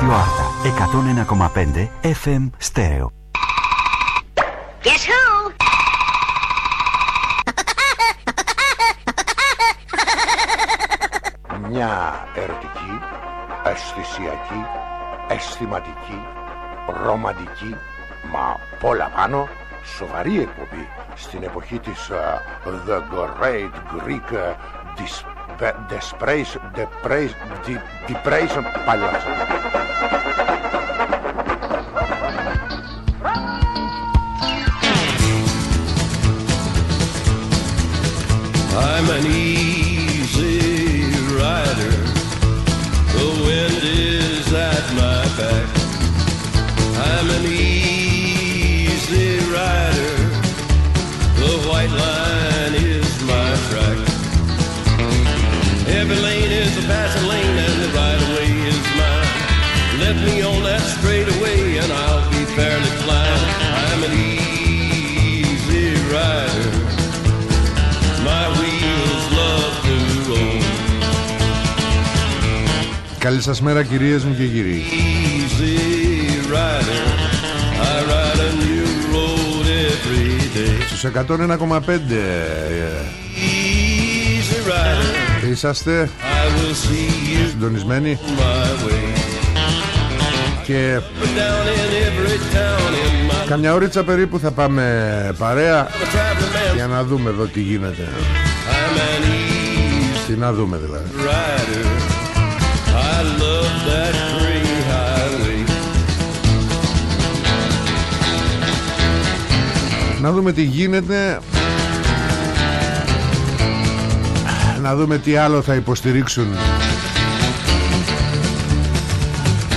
Ράδιο Άρτα 101,5 FM Στέρεο. Guess who? Μια ερωτική, αισθησιακή, αισθηματική, ρομαντική, μα πολλά πάνω, σοβαρή εκπομπή στην εποχή της uh, The Great Greek uh, desprezo, deprezo, de, deprezo, palhaço. I'm an Καλή σας μέρα κυρίες μου και κύριοι Easy rider. I ride a new road every day. Στους 101,5 Easy rider. ε, Είσαστε I will see you συντονισμένοι my way. Και Down in every town in my καμιά ώριτσα περίπου θα πάμε παρέα I'm a traveling man. Για να δούμε εδώ τι γίνεται I'm an easy Τι να δούμε δηλαδή Να δούμε τι γίνεται Να δούμε τι άλλο θα υποστηρίξουν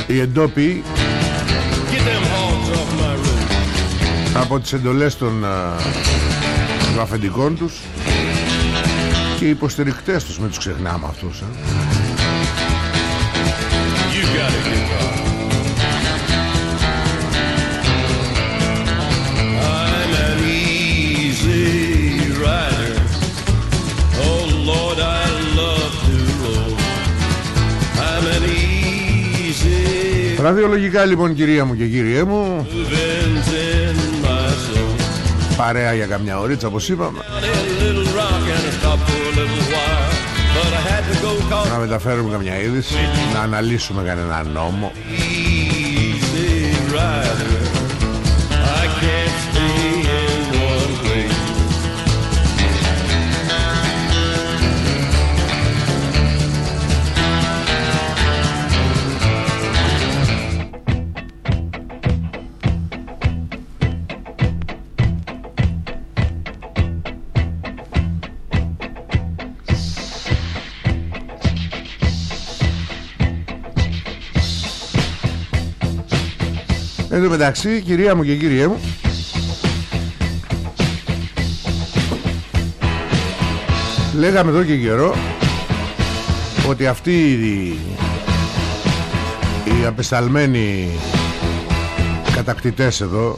Οι εντόπιοι Get them hogs off my road. από τις εντολές των α, των αφεντικών τους και οι υποστηρικτές τους, με τους ξεχνάμε αυτούς. ε. Ραδιολογικά λοιπόν κυρία μου και κύριέ μου winds in my soul. Παρέα για καμιά ωρίτσα όπως είπαμε Down in a little rock and I stopped for a little while. But I had to go cause Να μεταφέρουμε καμιά είδηση Να αναλύσουμε κανένα νόμο τω μεταξύ κυρία μου και κύριέ μου. Λέγαμε εδώ και καιρό Ότι αυτοί οι, οι απεσταλμένοι κατακτητές εδώ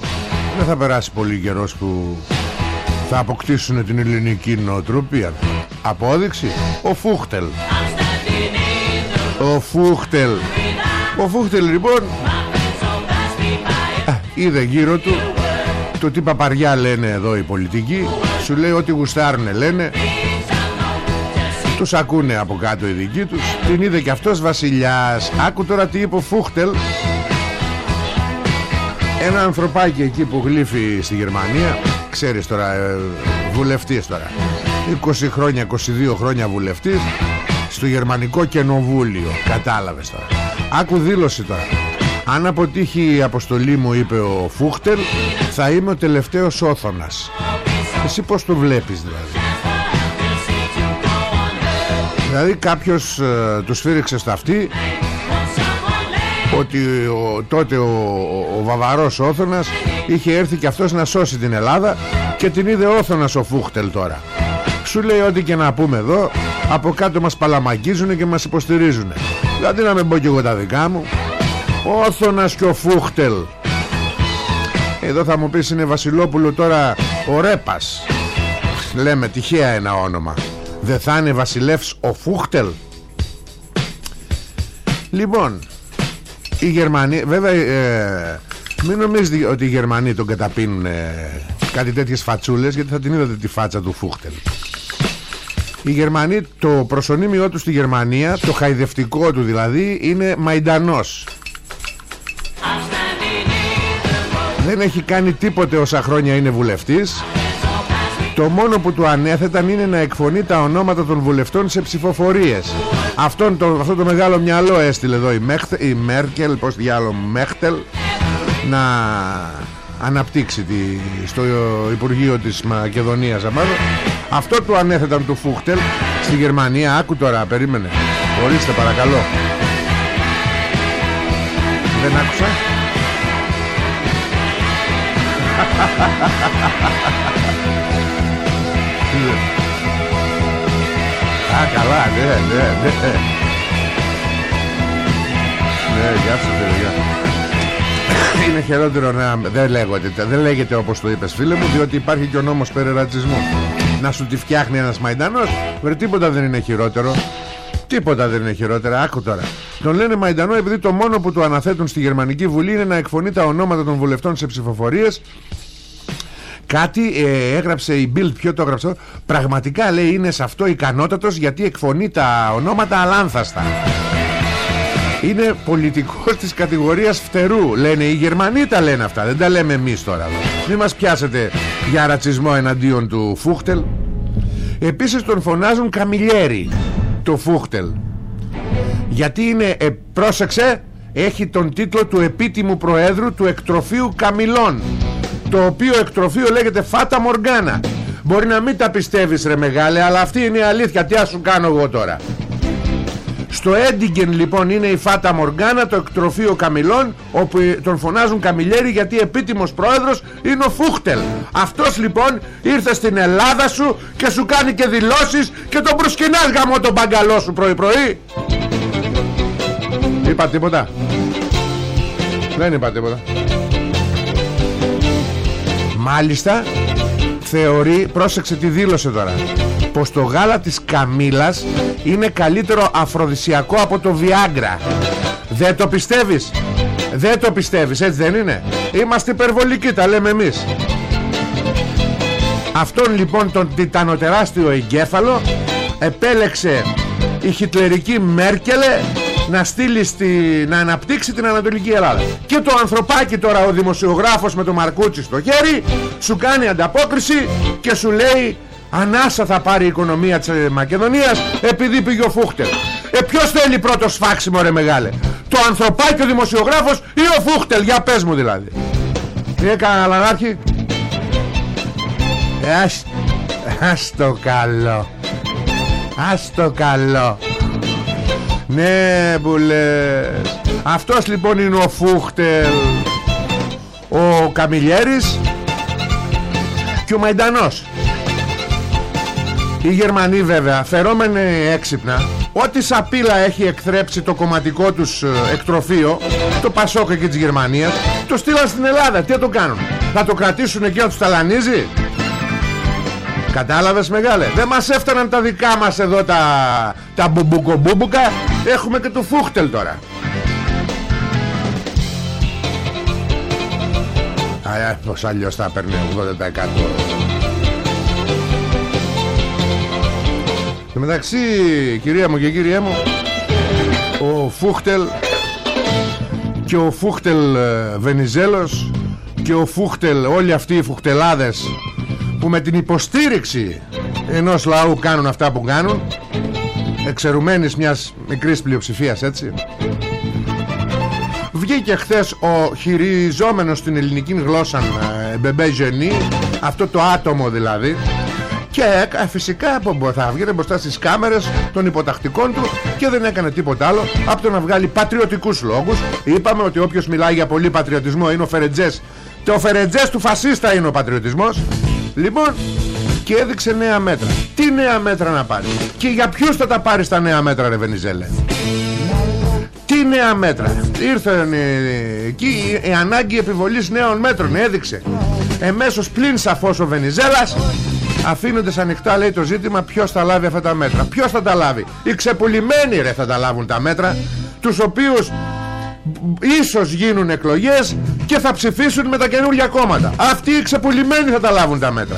Δεν θα περάσει πολύ καιρός που θα αποκτήσουν την ελληνική νοοτροπία. Απόδειξη Ο Φούχτελ. Ο Φούχτελ. Ο Φούχτελ λοιπόν Α, είδε γύρω του το τι παπαριά λένε εδώ οι πολιτικοί. Σου λέει ότι γουστάρουνε λένε. Τους ακούνε από κάτω οι δικοί τους. Την είδε και αυτός βασιλιάς. Άκου τώρα τι είπε ο Φούχτελ. Ένα ανθρωπάκι εκεί που γλύφει στη Γερμανία. Ξέρεις τώρα ε, βουλευτής τώρα. 20 χρόνια, 22 χρόνια βουλευτής στο γερμανικό κοινοβούλιο κατάλαβες τώρα. Άκου δήλωση τώρα αν αποτύχει η αποστολή μου είπε ο Φούχτελ θα είμαι ο τελευταίος όθωνας. Εσύ πως το βλέπεις δηλαδή; Δηλαδή κάποιος ε, τους σφύριξε στα αυτή ότι ο, τότε ο, ο, ο Βαβαρός Όθωνας είχε έρθει και αυτός να σώσει την Ελλάδα και την είδε Όθωνας ο Φούχτελ τώρα. Σου λέει ό,τι και να πούμε εδώ από κάτω μας παλαμακίζουν και μας υποστηρίζουν δηλαδή να μην πω και εγώ τα δικά μου Όθωνας και ο Φούχτελ. Εδώ θα μου πεις είναι Βασιλόπουλο τώρα ο Ρέπας. Λέμε τυχαία ένα όνομα. Δεν θα είναι βασιλεύς ο Φούχτελ; Λοιπόν Οι Γερμανοί Βέβαια ε, Μην νομίζετε ότι οι Γερμανοί τον καταπίνουν ε, Κάτι τέτοιες φατσούλες Γιατί θα την είδατε τη φάτσα του Φούχτελ. Οι Γερμανοί, το προσωνύμιό τους στη Γερμανία, το χαϊδευτικό του δηλαδή, είναι Μαϊντανός. Δεν έχει κάνει τίποτε όσα χρόνια είναι βουλευτής. Το μόνο που του ανέθεταν είναι να εκφωνεί τα ονόματα των βουλευτών σε ψηφοφορίες. Αυτόν το, αυτό το μεγάλο μυαλό έστειλε εδώ η, Μέχτε, η Μέρκελ, πώς διάλογο Μέχτελ, να αναπτύξει τη, στο Υπουργείο της Μακεδονίας αμάδο. Αυτό του ανέθεταν του Φούχτελ στη Γερμανία. Άκου τώρα, περίμενε. Ορίστε παρακαλώ. Δεν άκουσα. Α, καλά, ναι, ναι, ναι. Ναι, γεια σου, παιδιά είναι χειρότερο να δεν, λέγεται, δεν λέγεται όπως το είπες φίλε μου διότι υπάρχει και ο νόμος περί ρατσισμού. Να σου τη φτιάχνει ένας Μαϊντανός βρε τίποτα δεν είναι χειρότερο Τίποτα δεν είναι χειρότερο. Άκου τώρα. Τον λένε Μαϊντανό επειδή το μόνο που του αναθέτουν στη Γερμανική Βουλή είναι να εκφωνεί τα ονόματα των βουλευτών σε ψηφοφορίες. Κάτι ε, έγραψε η Bild, ποιο το έγραψε. Πραγματικά λέει είναι σε αυτό ικανότατος γιατί εκφωνεί τα ονόματα αλάνθαστα. Είναι πολιτικός της κατηγορίας φτερού Λένε οι Γερμανοί τα λένε αυτά Δεν τα λέμε εμείς τώρα Μην μας πιάσετε για ρατσισμό εναντίον του Φούχτελ Επίσης τον φωνάζουν Καμιλιέρη Το Φούχτελ. Γιατί είναι ε, Πρόσεξε Έχει τον τίτλο του επίτιμου προέδρου Του εκτροφείου Καμιλών Το οποίο εκτροφείο λέγεται Φάτα Μοργάνα. Μπορεί να μην τα πιστεύεις ρε μεγάλε Αλλά αυτή είναι η αλήθεια. Τι ας σου κάνω εγώ τώρα στο Έντιγκεν λοιπόν είναι η Φάτα Μοργάνα, το εκτροφείο Καμιλών, όπου τον φωνάζουν Καμιλιέρη γιατί επίτιμος πρόεδρος είναι ο Φούχτελ. Αυτός λοιπόν ήρθε στην Ελλάδα σου και σου κάνει και δηλώσεις και τον προσκυνάς γαμό τον μπαγκαλό σου πρωί πρωί. Είπα τίποτα; Δεν είπα τίποτα. Μάλιστα θεωρεί, πρόσεξε τι δήλωσε τώρα πως το γάλα της Καμίλας είναι καλύτερο αφροδισιακό από το Βιάγκρα. Δεν το πιστεύεις; Δεν το πιστεύεις έτσι δεν είναι; Είμαστε υπερβολικοί τα λέμε εμείς. Αυτόν λοιπόν τον τιτανοτεράστιο εγκέφαλο επέλεξε η χιτλερική Μέρκελε να στείλει στη, να αναπτύξει την Ανατολική Ελλάδα. Και το ανθρωπάκι τώρα ο δημοσιογράφος με το μαρκούτσι στο χέρι σου κάνει ανταπόκριση και σου λέει Ανάσα θα πάρει η οικονομία της ε, Μακεδονίας επειδή πήγε ο Φούχτελ. Ε ποιος θέλει πρώτο σφάξιμο ρε μεγάλε; Το ανθρωπάκι ο δημοσιογράφος ή ο Φούχτελ. Για πες μου δηλαδή. Τι έκανα λαγάρχη. Ε, ας, ας το καλό. Ας το καλό. Ναι που λες. Αυτός λοιπόν είναι ο Φούχτελ. Ο Καμιλιέρης και ο Μαϊντανός οι Γερμανοί βέβαια φερόμενοι έξυπνα Ό,τι σαπίλα έχει εκθρέψει το κομματικό τους ε, εκτροφείο Το Πασόκ εκεί της Γερμανίας Το στείλαν στην Ελλάδα. Τι θα το κάνουν; Θα το κρατήσουν εκεί να τους ταλανίζει; Κατάλαβες μεγάλε; Δεν μας έφταναν τα δικά μας εδώ τα, τα μπουμπουκομπούμπουκα Έχουμε και το Φούχτελ τώρα. Α, πως αλλιώς θα παίρνει 80% Και μεταξύ κυρία μου και κύριέ μου Ο Φούχτελ Και ο Φούχτελ ε, Βενιζέλος Και ο Φούχτελ Όλοι αυτοί οι Φούχτελάδες Που με την υποστήριξη Ενός λαού κάνουν αυτά που κάνουν Εξαιρουμένης μιας μικρής πλειοψηφίας έτσι. Βγήκε χθες ο χειριζόμενος στην ελληνική γλώσσα ε, Μπεμπέ Ζενή Αυτό το άτομο δηλαδή και φυσικά θα βγαίνει μπροστά στις κάμερες των υποτακτικών του και δεν έκανε τίποτα άλλο από το να βγάλει πατριωτικούς λόγους. Είπαμε ότι όποιος μιλάει για πολύ πατριωτισμό είναι ο Φερετζές. Και ο Φερετζές του φασίστα είναι ο πατριωτισμός. Λοιπόν, και έδειξε νέα μέτρα. Τι νέα μέτρα να πάρει; Και για ποιους θα τα πάρεις στα νέα μέτρα ρε Βενιζέλε; Τι νέα μέτρα; Ήρθε εκεί η ανάγκη επιβολής νέων μέτρων. Έδειξε. Εμέσως πλην σαφώς ο Βενιζέλας αφήνοντας ανοιχτά λέει το ζήτημα ποιος θα λάβει αυτά τα μέτρα. Ποιος θα τα λάβει; Οι ξεπουλημένοι ρε θα τα λάβουν τα μέτρα τους οποίους ίσως γίνουν εκλογές και θα ψηφίσουν με τα καινούργια κόμματα. Αυτοί οι ξεπουλημένοι θα τα λάβουν τα μέτρα.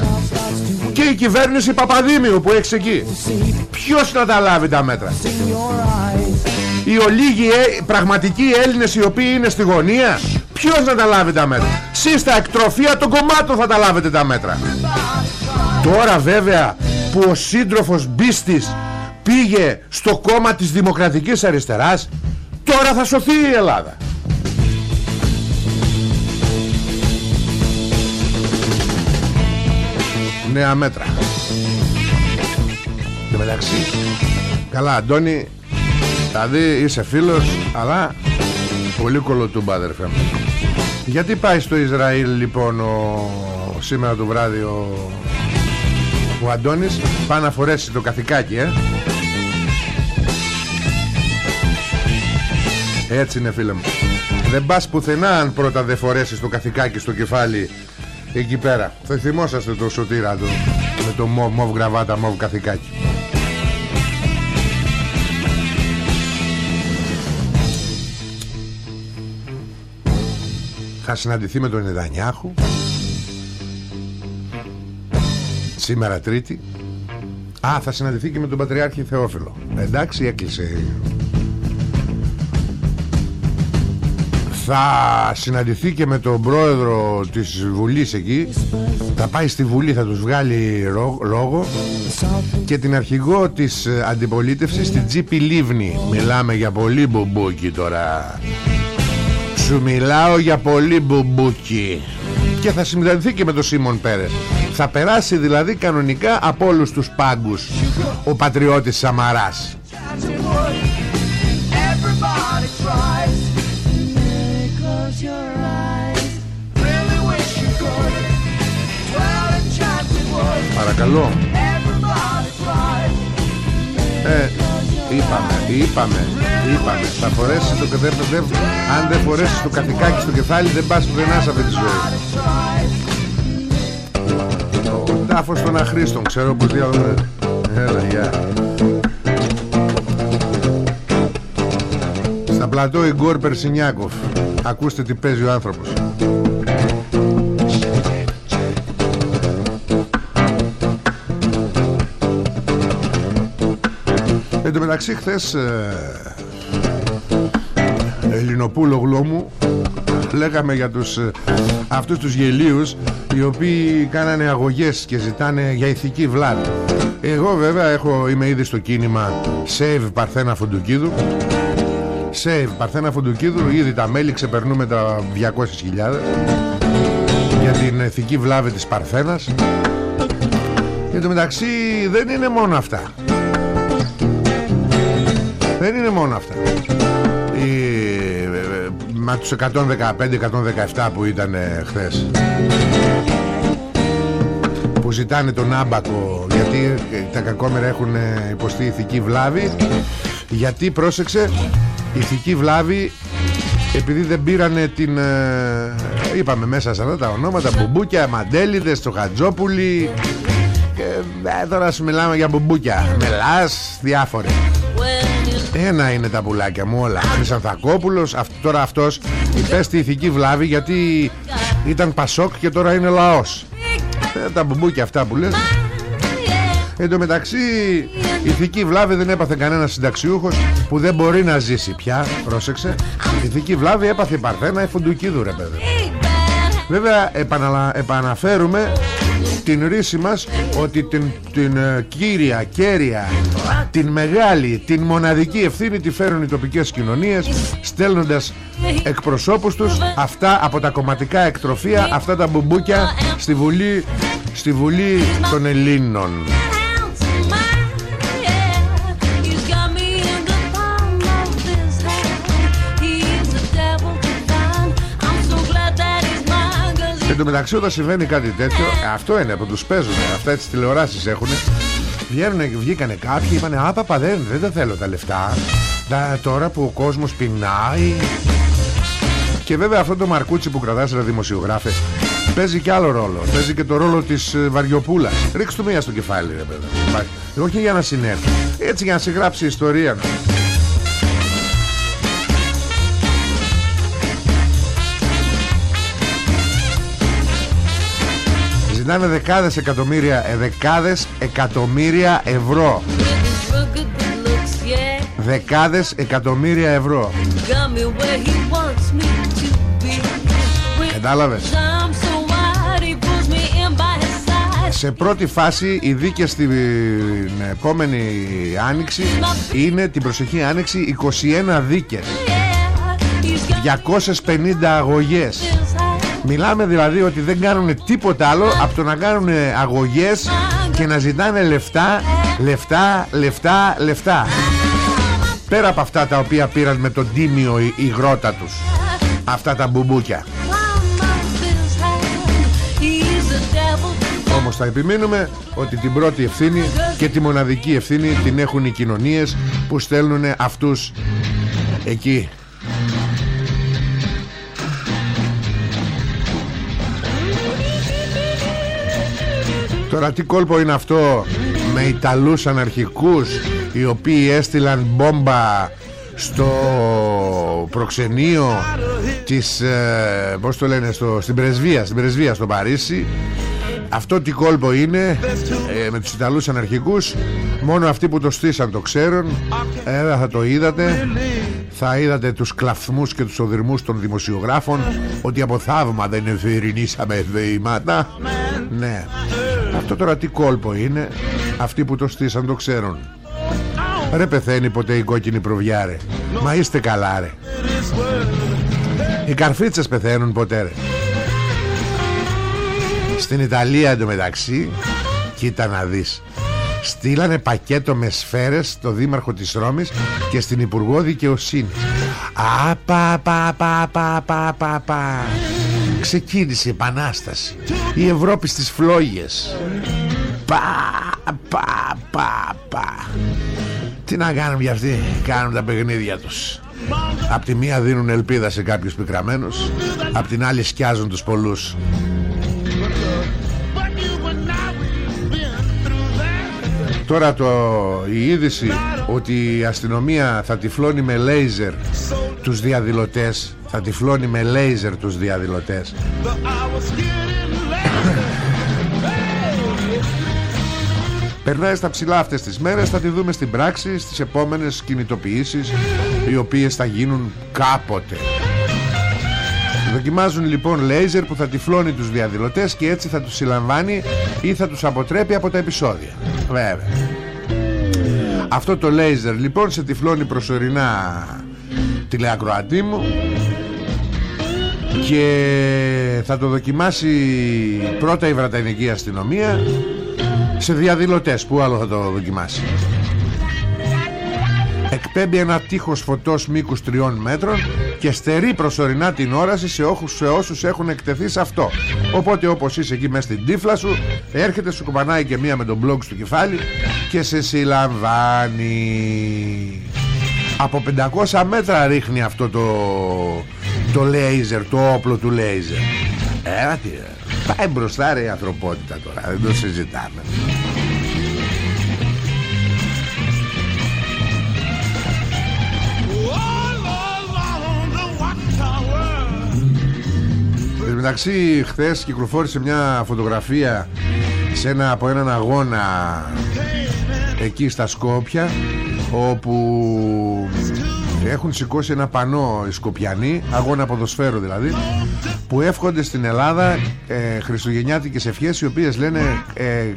Και η κυβέρνηση Παπαδήμιου που έχεις εκεί ποιος θα τα λάβει τα μέτρα; Οι ολίγοι ε, πραγματικοί Έλληνες οι οποίοι είναι στη γωνία ποιος θα τα λάβει τα μέτρα; Σεις στα εκτροφία των κομμάτων θα τα λάβετε τα μέτρα τώρα βέβαια που ο σύντροφος Μπίστης πήγε στο κόμμα της Δημοκρατικής Αριστεράς τώρα θα σωθεί η Ελλάδα. Νέα μέτρα. Και μεταξύ καλά Αντώνη δηλαδή είσαι φίλος αλλά πολύ κολοτούμπα αδερφέ μου. Γιατί πάει στο Ισραήλ λοιπόν ο, σήμερα το βράδυ ο, ο Αντώνης πάει να φορέσει το καθηκάκι ε. Έτσι είναι φίλε μου. Δεν πας πουθενά αν πρώτα δεν φορέσεις το καθηκάκι στο κεφάλι εκεί πέρα. Θα θυμόσαστε το σωτήρα του με το μοβ, μοβ γραβάτα μοβ καθηκάκι. Θα συναντηθεί με τον Νετανιάχου σήμερα τρίτη. Α θα συναντηθεί και με τον Πατριάρχη Θεόφιλο. Εντάξει έκλεισε. Θα συναντηθεί και με τον πρόεδρο της Βουλής εκεί. Θα πάει στη Βουλή θα τους βγάλει λόγο και την αρχηγό της αντιπολίτευσης την Τζίπι Λίβνι. Μιλάμε για πολύ μπουμπούκι τώρα. Σου μιλάω για πολύ μπουμπούκι. Και θα συναντηθεί και με τον Σίμον Πέρες θα περάσει δηλαδή κανονικά από όλους τους πάγκους ο πατριώτης Σαμαράς. Παρακαλώ. Ε, είπαμε, είπαμε, είπαμε. Θα φορέσεις το δεν, Αν δεν φορέσεις το καθηκάκι στο κεφάλι Δεν πας πουθενάς σε αυτή τη ζωή τάφος των αχρήστων Ξέρω πως διάβαμε Έλα, γεια. Στα πλατό Ιγκόρ Περσινιάκοφ. Ακούστε τι παίζει ο άνθρωπος. Εν τω μεταξύ χθες ε, Ελληνοπούλο γλώμου Λέγαμε για τους ε, Αυτούς τους γελίους Οι οποίοι κάνανε αγωγές Και ζητάνε για ηθική βλάβη. Εγώ βέβαια έχω, είμαι ήδη στο κίνημα Save Παρθένα Φουντουκίδου. Save Παρθένα Φουντουκίδου Ήδη τα μέλη ξεπερνούμε τα 200.000 Για την ηθική βλάβη της Παρθένας. Και το μεταξύ δεν είναι μόνο αυτά. Δεν είναι μόνο αυτά. Οι, με τους 115-117 που ήταν χθες. Που ζητάνε τον άμπακο γιατί τα κακόμερα έχουν υποστεί ηθική βλάβη. Γιατί πρόσεξε ηθική βλάβη επειδή δεν πήρανε την είπαμε μέσα σε αυτά τα ονόματα μπουμπούκια, μαντέλιδες, το χατζόπουλι. Και ε, τώρα σου μιλάμε για μπουμπούκια. Μελάς, διάφορες ένα είναι τα πουλάκια μου όλα. Χρυσανθακόπουλος αυ, Τώρα αυτός υπέστη ηθική βλάβη Γιατί ήταν Πασόκ και τώρα είναι λαός. Ε, Τα μπουμπούκια αυτά που λες. Εν τω μεταξύ Ηθική βλάβη δεν έπαθε κανένα συνταξιούχος Που δεν μπορεί να ζήσει πια. Πρόσεξε. Ηθική βλάβη έπαθε η Παρθένα η Φουντουκίδου ρε παιδί. Βέβαια επαναλα... επαναφέρουμε την ρίση μας ότι την, την ε, κύρια, κέρια, την μεγάλη, την μοναδική ευθύνη τη φέρουν οι τοπικές κοινωνίες στέλνοντας εκπροσώπους τους αυτά από τα κομματικά εκτροφία, αυτά τα μπουμπούκια στη Βουλή, στη Βουλή των Ελλήνων. Εν τω μεταξύ όταν συμβαίνει κάτι τέτοιο Αυτό είναι που τους παίζουν Αυτά τις τηλεοράσεις έχουν Βγαίνουν, βγήκανε κάποιοι είπανε Α παπα δεν, δεν τα θέλω τα λεφτά. Τα, Τώρα που ο κόσμος πεινάει Και βέβαια αυτό το μαρκούτσι που κρατάς ρε δημοσιογράφε Παίζει και άλλο ρόλο. Παίζει και το ρόλο της ε, Βαριοπούλας. Ρίξ του μία στο κεφάλι ρε παιδί Όχι για να συνέρθει Έτσι για να συγγράψει ιστορία ζητάνε δεκάδες εκατομμύρια ε, δεκάδες εκατομμύρια ευρώ. Δεκάδες εκατομμύρια ευρώ. Κατάλαβες; Σε πρώτη φάση οι δίκες στην επόμενη άνοιξη είναι την προσεχή άνοιξη 21 δίκες. 250 αγωγές Μιλάμε δηλαδή ότι δεν κάνουν τίποτα άλλο από το να κάνουν αγωγές και να ζητάνε λεφτά, λεφτά, λεφτά, λεφτά. Πέρα από αυτά τα οποία πήραν με τον τίμιο η γρότα τους. Αυτά τα μπουμπούκια. Όμως θα επιμείνουμε ότι την πρώτη ευθύνη και τη μοναδική ευθύνη την έχουν οι κοινωνίες που στέλνουν αυτούς εκεί Τώρα τι κόλπο είναι αυτό με Ιταλούς αναρχικούς οι οποίοι έστειλαν μπόμπα στο προξενείο της ε, πώς το λένε στο, στην πρεσβεία στην πρεσβεία στο Παρίσι. Αυτό τι κόλπο είναι ε, με τους Ιταλούς αναρχικούς. Μόνο αυτοί που το στήσαν το ξέρουν. Ε, θα το είδατε. Θα είδατε τους κλαφμούς και τους οδυρμούς των δημοσιογράφων ότι από θαύμα δεν εφηρηνήσαμε δεήματα ναι αυτό τώρα τι κόλπο είναι; Αυτοί που το στήσαν το ξέρουν. Ρε πεθαίνει ποτέ η κόκκινη προβιά ρε. Μα είστε καλά ρε. Οι καρφίτσες πεθαίνουν ποτέ ρε. Στην Ιταλία εντωμεταξύ Κοίτα να δεις. Στείλανε πακέτο με σφαίρες στο δήμαρχο της Ρώμης Και στην Υπουργό Δικαιοσύνης. Α, πα, πα, πα, πα, πα, πα, πα ξεκίνησε η επανάσταση. Η Ευρώπη στις φλόγες. Πα πα πα πα. Τι να κάνουν για αυτοί κάνουν τα παιχνίδια τους. Απ' τη μία δίνουν ελπίδα σε κάποιους πικραμένους Απ' την άλλη σκιάζουν τους πολλούς. Τώρα το, η είδηση ότι η αστυνομία θα τυφλώνει με λέιζερ τους διαδηλωτές θα τυφλώνει με λέιζερ τους διαδηλωτές. Περνάει στα ψηλά αυτές τις μέρες Θα τη δούμε στην πράξη Στις επόμενες κινητοποιήσεις Οι οποίες θα γίνουν κάποτε. Δοκιμάζουν λοιπόν λέιζερ που θα τυφλώνει τους διαδηλωτές Και έτσι θα τους συλλαμβάνει Ή θα τους αποτρέπει από τα επεισόδια. Βέβαια. Αυτό το λέιζερ λοιπόν σε τυφλώνει προσωρινά τηλεακροατή μου και θα το δοκιμάσει πρώτα η Βρετανική αστυνομία σε διαδηλωτές. Που άλλο θα το δοκιμάσει; Εκπέμπει ένα τείχος φωτός μήκους τριών μέτρων και στερεί προσωρινά την όραση σε, όχους, σε όσους έχουν εκτεθεί σε αυτό. Οπότε όπως είσαι εκεί μέσα στην τύφλα σου έρχεται σου κουμπανάει και μία με τον μπλοκ στο κεφάλι και σε συλλαμβάνει. Από 500 μέτρα ρίχνει αυτό το το λέιζερ, το όπλο του λέιζερ. Ε, τι, πάει μπροστά ρε η ανθρωπότητα τώρα δεν το συζητάμε. Εν μεταξύ χθες κυκλοφόρησε μια φωτογραφία σε ένα, από έναν αγώνα εκεί στα Σκόπια όπου έχουν σηκώσει ένα πανό οι Σκοπιανοί αγώνα ποδοσφαίρου δηλαδή που εύχονται στην Ελλάδα ε, χριστουγεννιάτικες ευχές οι οποίες λένε ε,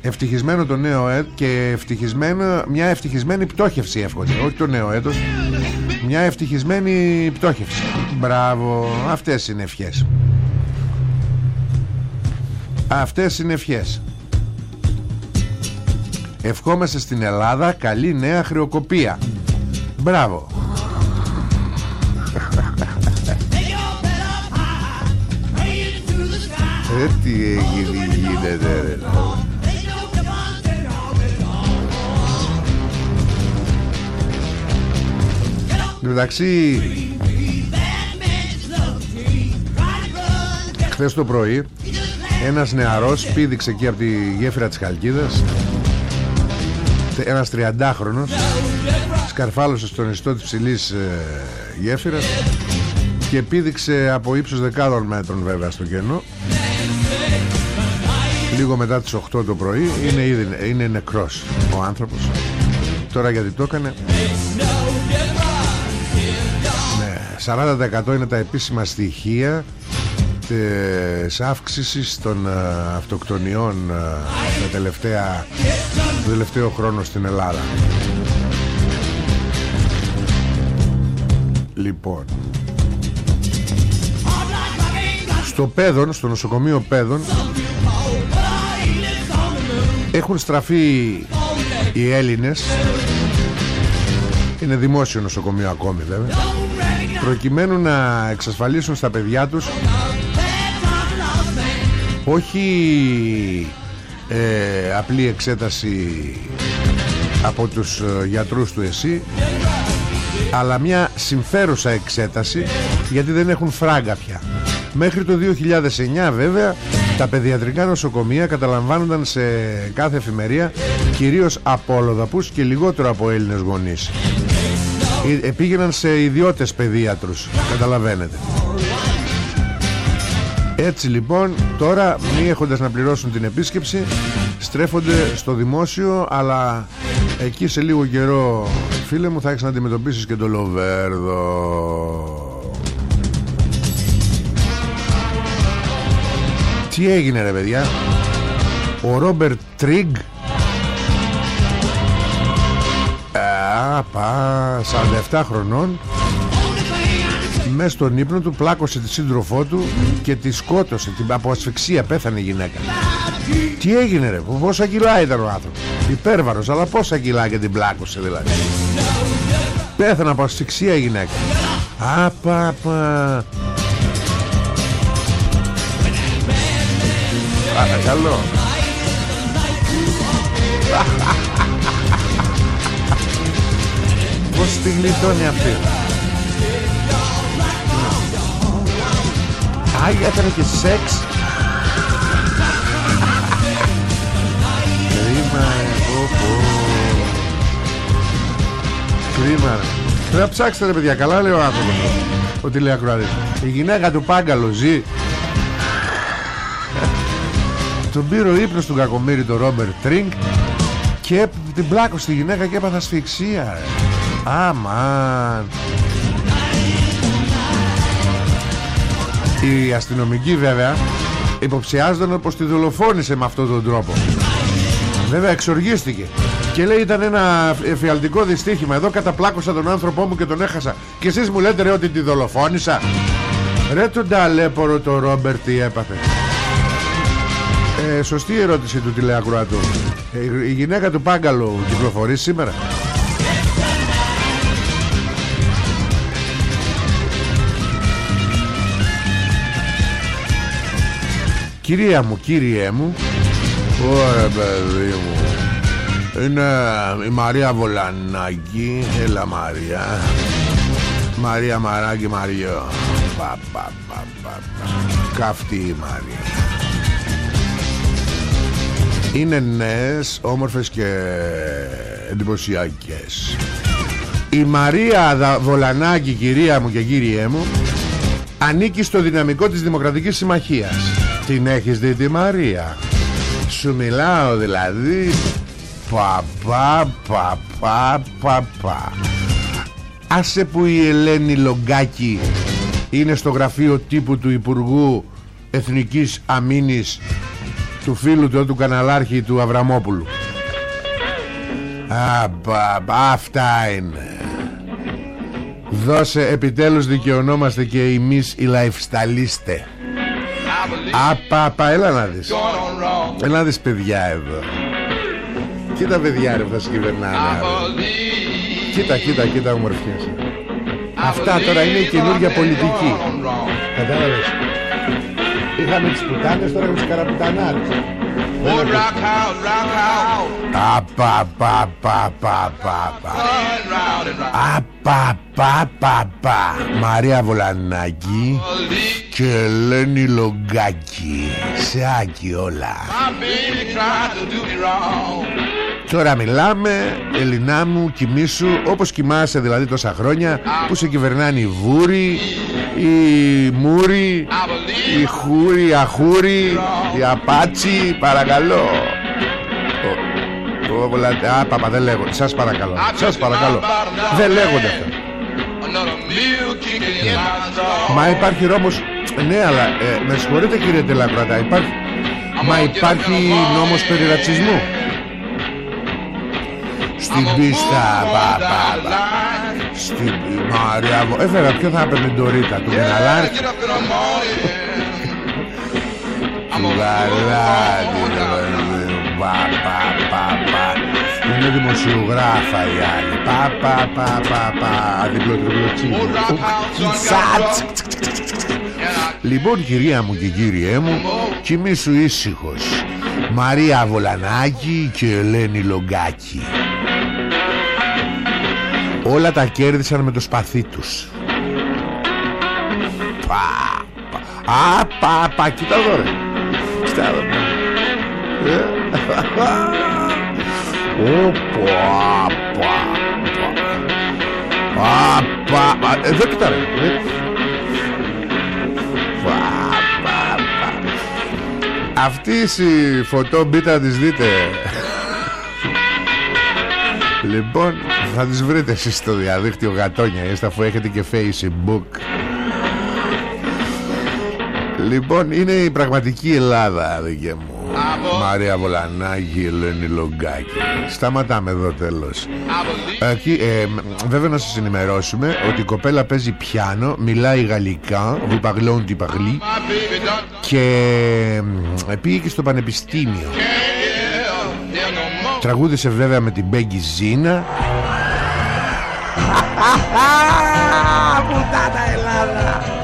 ευτυχισμένο το νέο έτος και ευτυχισμένο, μια ευτυχισμένη πτώχευση εύχονται. Όχι το νέο έτος μια ευτυχισμένη πτώχευση. Μπράβο αυτές είναι ευχές. Αυτές είναι ευχές. Ευχόμαστε στην Ελλάδα καλή νέα χρεοκοπία Μπράβο. Ε, τι έγινε, γίνεται ρε. Εντάξει Χθες το πρωί Ένας νεαρός πήδηξε εκεί από τη γέφυρα της Χαλκίδας Ένας 30χρονος Σκαρφάλωσες στον ιστό της ψηλής ε, γέφυρας Και πήδηξε από ύψος δεκάδων μέτρων βέβαια στο κενό. Λίγο μετά τις 8 το πρωί είναι, ήδη, είναι νεκρός ο άνθρωπος. Τώρα γιατί το έκανε; Ναι, 40% είναι τα επίσημα στοιχεία της αύξησης των ε, αυτοκτονιών ε, τα τελευταία, το τελευταίο χρόνο στην Ελλάδα λοιπόν. Στο Πέδον, στο νοσοκομείο Πέδον έχουν στραφεί οι Έλληνες. Είναι δημόσιο νοσοκομείο ακόμη βέβαια. Προκειμένου να εξασφαλίσουν στα παιδιά τους όχι ε, απλή εξέταση από τους ε, γιατρούς του ΕΣΥ αλλά μια συμφέρουσα εξέταση γιατί δεν έχουν φράγκα πια. Μέχρι το 2009 βέβαια τα παιδιατρικά νοσοκομεία καταλαμβάνονταν σε κάθε εφημερία κυρίως από ολοδαπούς και λιγότερο από Έλληνες γονείς. Ε, πήγαιναν σε ιδιώτες παιδίατρους καταλαβαίνετε έτσι λοιπόν τώρα μη έχοντας να πληρώσουν την επίσκεψη στρέφονται στο δημόσιο αλλά εκεί σε λίγο καιρό φίλε μου θα έχεις να αντιμετωπίσεις και το Λοβέρδο. Τι έγινε ρε παιδιά; Ο Ρόμπερτ Τρίγκ. Α, πα, 47 χρονών μέσα στον ύπνο του πλάκωσε τη σύντροφό του και τη σκότωσε. Την από ασφυξία πέθανε η γυναίκα. Τι έγινε ρε πόσα κιλά ήταν ο άνθρωπος; Υπέρβαρος αλλά πόσα κιλά και την πλάκωσε δηλαδή. Πέθανε από ασφυξία η γυναίκα. Απαπα Καλό Πώς τη γλιτώνει αυτή; Άγια έκανε και σεξ. Κρίμα εγώ Κρίμα Πρέπει να ψάξετε ρε παιδιά Καλά λέει ο άνθρωπος. Ότι λέει ακροατής. Η γυναίκα του Πάγκαλο ζει. Τον πήρε ο ύπνος του κακομύρι το Ρόμπερ Τρίνκ Και την πλάκωσε στη γυναίκα και έπαθα ασφυξία Αμάν Η αστυνομική βέβαια υποψιάζονταν πως τη δολοφόνησε με αυτόν τον τρόπο. Βέβαια εξοργίστηκε. Και λέει ήταν ένα εφιαλτικό δυστύχημα. Εδώ καταπλάκωσα τον άνθρωπό μου και τον έχασα. Και εσείς μου λέτε ρε ότι τη δολοφόνησα Ρε τον ταλέπορο το Ρόμπερτ τι έπαθε ε, Σωστή η ερώτηση του τηλεακροατού. Ε, Η γυναίκα του Πάγκαλου κυκλοφορεί σήμερα Κυρία μου, κύριέ μου. Ωραία παιδί μου. Είναι η Μαρία Βολανάκη. Έλα Μαρία. Μαρία Μαράκη Μαριό. Πα, πα, πα, πα, Καυτή η Μαρία. Είναι νέες, όμορφες και εντυπωσιακές. Η Μαρία Βολανάκη κυρία μου και κύριέ μου Ανήκει στο δυναμικό της Δημοκρατικής Συμμαχίας την έχεις δει τη Μαρία; Σου μιλάω δηλαδή. Παπα παπα παπα Άσε που η Ελένη Λογκάκη Είναι στο γραφείο τύπου του Υπουργού Εθνικής Αμήνης Του φίλου του, του καναλάρχη του Αβραμόπουλου. Α, αυτά είναι. Δώσε επιτέλους δικαιωνόμαστε και εμείς οι λαϊφσταλίστε Απα, απα, έλα να δεις. Έλα να δεις παιδιά εδώ. Κοίτα παιδιά ρε που θα συγκυβερνάνε Κοίτα, κοίτα, κοίτα ομορφιές Αυτά τώρα είναι η καινούργια πολιτική. Κατάλαβες. Είχαμε τις πουτάνες, τώρα έχουμε τις καραπουτανάρες. Απα, πα, πα, πα, πα, πα. Απα, πα, πα, πα. Μαρία Βολανάκη και Ελένη Λογκάκη. Σε άκι όλα. Τώρα μιλάμε, Ελληνά μου, κοιμήσου όπως κοιμάσαι δηλαδή τόσα χρόνια που σε κυβερνάνε οι βούροι, οι μούροι, οι χούροι, οι αχούροι, Η Απάτσι παρακαλώ Ο- ο Βολα- Α παπα δεν λέγονται. Σας παρακαλώ. Σας παρακαλώ. Δεν λέγονται αυτά. Μα υπάρχει νόμος Ναι αλλά ε, Με συγχωρείτε κύριε Τελακρατά Υπάρχει Μα υπάρχει νόμος περί ρατσισμού. Στην πίστα πα, πα, πα. Στην Μαρία μου. Έφερα ποιο θα έπαιρνε την Τωρίτα Του Μιναλάρη Του Γαλάτη Πα πα πα πα. Είναι δημοσιογράφα η άλλη. Πα πα πα πα πα. Αδιπλωτριπλοτσίνη Λοιπόν κυρία μου και κύριέ μου Κοιμήσου ήσυχος. Μαρία Βολανάκη και Ελένη Λογκάκη. Όλα τα κέρδισαν με το σπαθί τους. Πα, πα. Α, πα, πα, κοίτα εδώ ρε. Κοίτα εδώ. Ε. Ω, πα, πα, πα. Α, πα, α, Εδώ κοίτα ρε Ε. Πα, πα, πα. Αυτή η φωτό μπείτε να τις δείτε Λοιπόν θα τις βρείτε εσείς στο διαδίκτυο γατόνια Είστε αφού έχετε και facebook Λοιπόν είναι η πραγματική Ελλάδα δικαί μου Μαρία Βολανάκη, Ελένη Λογκάκη Σταματάμε εδώ τέλος Εκεί, ε, Βέβαια να σας ενημερώσουμε Ότι η κοπέλα παίζει πιάνο Μιλάει γαλλικά Vous parlons du parli Και ε, πήγε και στο πανεπιστήμιο Τραγούδισε βέβαια με την Μπέγκη Ζίνα Πουτάτα Ελλάδα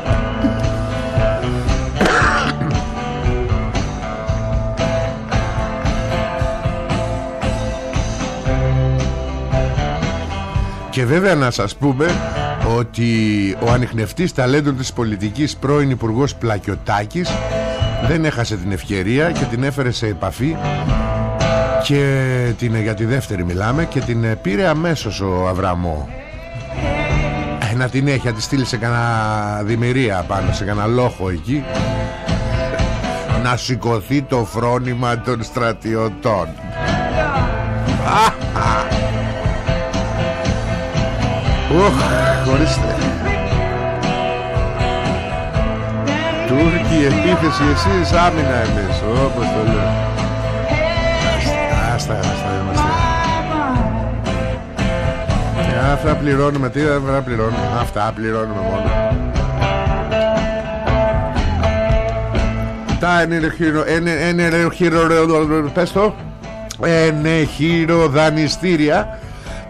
Και βέβαια να σας πούμε ότι ο ανιχνευτής ταλέντων της πολιτικής πρώην Υπουργός Πλακιωτάκης δεν έχασε την ευκαιρία και την έφερε σε επαφή και την, για τη δεύτερη μιλάμε και την ε, πήρε αμέσως ο Αβραμό. Ε, να την έχει, να τη στείλει σε κανένα δημιουργία πάνω, σε κανένα λόχο εκεί να σηκωθεί το φρόνημα των στρατιωτών Οχ, χωρίστε Τούρκοι επίθεση εσείς άμυνα εμείς Όπως το λέω. Άστα, άστα είμαστε. Ε, Αυτά πληρώνουμε Τι αυτά πληρώνουμε Αυτά πληρώνουμε μόνο. Τα ενεχειρο Ενεχειρο Πες το. Ενεχειροδανιστήρια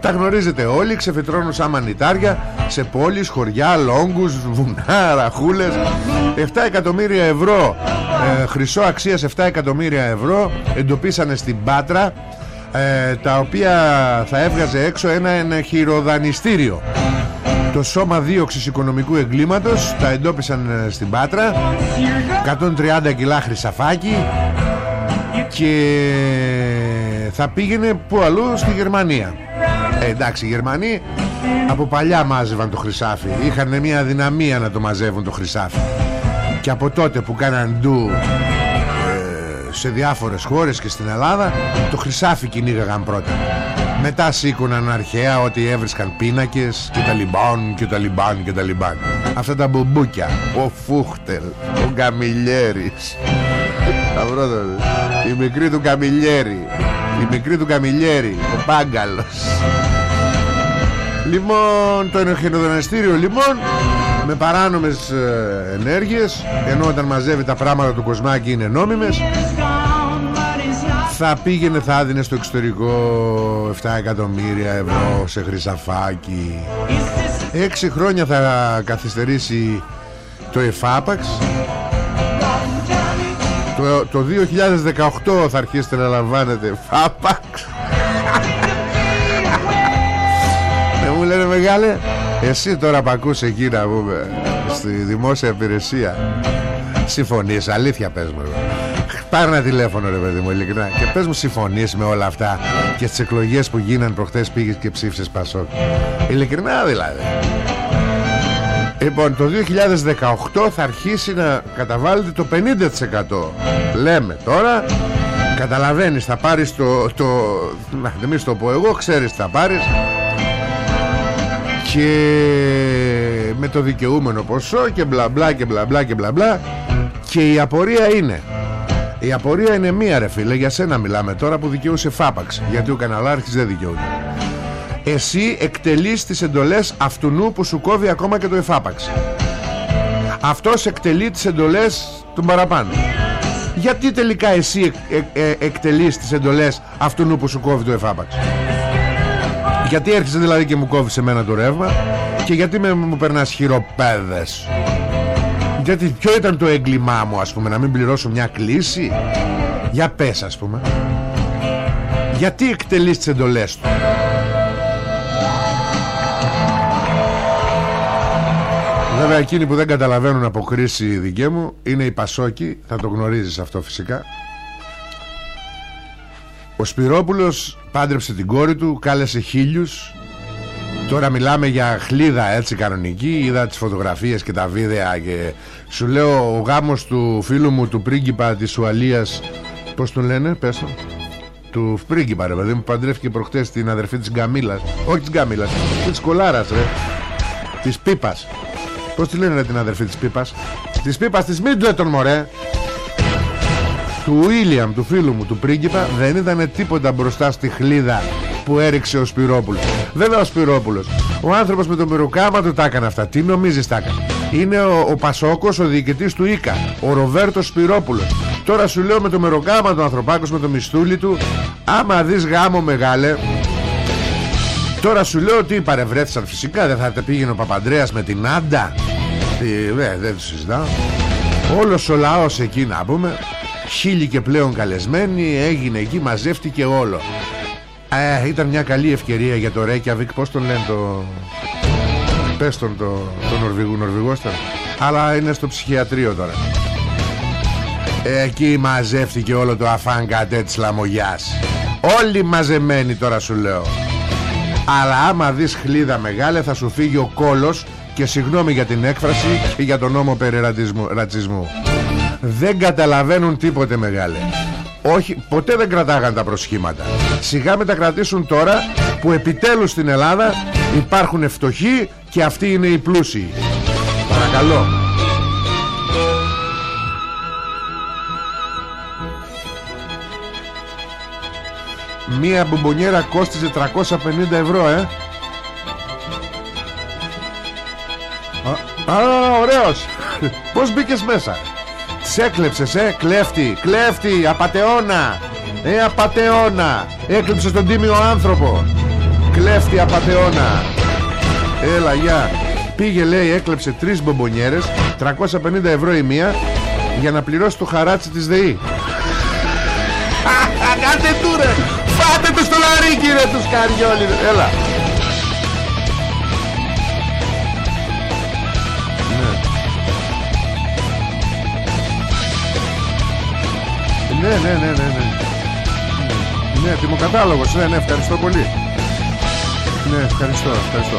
τα γνωρίζετε όλοι, ξεφυτρώνουν σαν μανιτάρια σε πόλεις, χωριά, λόγκους, βουνά, ραχούλες. 7 εκατομμύρια ευρώ ε, χρυσό αξίας 7 εκατομμύρια ευρώ εντοπίσανε στην Πάτρα ε, τα οποία θα έβγαζε έξω ένα, ένα χειροδανιστήριο το σώμα δίωξης οικονομικού εγκλήματος τα εντόπισαν ε, στην Πάτρα. 130 κιλά χρυσαφάκι. Και θα πήγαινε που αλλού στη Γερμανία ε, εντάξει οι Γερμανοί από παλιά μάζευαν το χρυσάφι. Είχαν μια δυναμία να το μαζεύουν το χρυσάφι. Και από τότε που κάναν ντου ε, σε διάφορες χώρες και στην Ελλάδα το χρυσάφι κυνήγαγαν πρώτα. Μετά σήκωναν αρχαία ότι έβρισκαν πίνακες και τα λιμπάν και τα λιμπάν και τα λιμπάν. Αυτά τα μπουμπούκια ο Φούχτελ ο Καμιλιέρης τα πρώτα, η μικρή του Καμιλιέρη η μικρή του Καμιλιέρη ο Πάγκαλος. Λοιπόν το ενοχειροδοναστήριο λοιπόν με παράνομες ε, ενέργειες ενώ όταν μαζεύει τα πράγματα του Κοσμάκη είναι νόμιμες θα πήγαινε θα έδινε στο εξωτερικό 7 εκατομμύρια ευρώ σε χρυσαφάκι. Έξι χρόνια θα καθυστερήσει το ΕΦΑΠΑΞ το, το 2018 θα αρχίσετε να λαμβάνετε. ΕΦΑΠΑΞ Δεν μου λένε μεγάλε Εσύ τώρα που ακούς εκεί να πούμε Στη δημόσια υπηρεσία Συμφωνείς. Αλήθεια πες μου ρε. Πάρε ένα τηλέφωνο ρε παιδί μου ειλικρινά Και πες μου συμφωνείς με όλα αυτά Και στις εκλογές που γίναν προχθές πήγες και ψήφισες Πασόκ. Ειλικρινά δηλαδή Λοιπόν το 2018 θα αρχίσει να καταβάλλεται το 50% Λέμε τώρα Καταλαβαίνεις θα πάρεις το, το Να μην το πω εγώ Ξέρεις θα πάρεις. Και με το δικαιούμενο ποσό Και μπλα μπλα και μπλα μπλα και μπλα μπλα. Και η απορία είναι η απορία είναι μία ρε φίλε Για σένα μιλάμε τώρα που δικαιούσε φάπαξ. Γιατί ο καναλάρχης δεν δικαιούται Εσύ εκτελείς τις εντολές Αυτού που σου κόβει ακόμα και το εφάπαξ. Αυτός εκτελεί τις εντολές Των παραπάνω Γιατί τελικά εσύ ε, ε, εκτελείς τις εντολές Αυτού που σου κόβει το εφάπαξ; Γιατί έρχεσαι δηλαδή και μου κόβεις εμένα το ρεύμα; Και γιατί με, μου περνάς χειροπέδες; Γιατί ποιο ήταν το έγκλημά μου ας πούμε Να μην πληρώσω μια κλίση; Για πες ας πούμε. Γιατί εκτελείς τις εντολές του; Βέβαια εκείνοι που δεν καταλαβαίνουν από κρίση δική μου Είναι οι Πασόκοι. Θα το γνωρίζεις αυτό φυσικά. Ο Σπυρόπουλος πάντρεψε την κόρη του Κάλεσε χίλιους. Τώρα μιλάμε για χλίδα έτσι κανονική. Είδα τις φωτογραφίες και τα βίντεα και Σου λέω ο γάμος του φίλου μου Του πρίγκιπα της Ουαλίας Πώς τον λένε πες το Του πρίγκιπα ρε παιδί μου Παντρεύτηκε προχτές την αδερφή της Γκαμίλας. Όχι της Γκαμίλας Της Κολάρας ρε. Της Πίπας Πώς τη λένε ρε, την αδερφή της Πίπας; Της Πίπας της Μίτλετον μωρέ. Του Βίλιαμ, του φίλου μου, του πρίγκιπα δεν ήταν τίποτα μπροστά στη χλίδα που έριξε ο Σπυρόπουλος. Βέβαια ο Σπυρόπουλος Ο άνθρωπος με το μυροκάμα του τα έκανε αυτά. Τι νομίζεις τα έκανε; Είναι ο, ο Πασόκος, ο διοικητής του ΙΚΑ Ο Ροβέρτο Σπυρόπουλος. Τώρα σου λέω με το μυροκάμα του ανθρωπάκος Με το μισθούλι του Άμα δεις γάμο μεγάλε Τώρα σου λέω ότι παρευρέθησαν φυσικά Δεν θα τα πήγαινε ο Παπαντρέας με την Άντα. Ε, Δεν το συζητάω. Όλος ο λαός εκεί να πούμε Χίλιοι και πλέον καλεσμένοι Έγινε εκεί μαζεύτηκε όλο. Ε, Ήταν μια καλή ευκαιρία για το Ρέκιαβικ Πώς τον λένε το Πες τον το, το Νορβηγού Νορβηγόσταν Αλλά είναι στο ψυχιατρίο τώρα. Εκεί μαζεύτηκε όλο το αφάνκατε της Λαμογιάς. Όλοι μαζεμένοι τώρα σου λέω Αλλά άμα δεις χλίδα μεγάλη θα σου φύγει ο κόλος Και συγγνώμη για την έκφραση και για τον νόμο περί ρατσισμού Δεν καταλαβαίνουν τίποτε μεγάλε. Όχι, ποτέ δεν κρατάγαν τα προσχήματα. Σιγά με τα κρατήσουν τώρα Που επιτέλους στην Ελλάδα Υπάρχουν φτωχοί Και αυτοί είναι οι πλούσιοι. Παρακαλώ Μία μπομπονιέρα κόστιζε 350 ευρώ ε. Α, α ωραίος. Πώς μπήκες μέσα; Τις έκλεψες ε Κλέφτη Κλέφτη Απατεώνα Ε απατεώνα Έκλεψες τον τίμιο άνθρωπο. Κλέφτη απατεώνα Έλα γεια. Πήγε λέει έκλεψε τρεις μπομπονιέρες 350 ευρώ η μία Για να πληρώσει το χαράτσι της ΔΕΗ του στο λαρίκι ρε τους καριόλι Έλα Ναι, ναι, ναι, ναι, ναι. Ναι, τιμοκατάλογος. Ναι, ναι, ευχαριστώ πολύ. Ναι, ευχαριστώ, ευχαριστώ.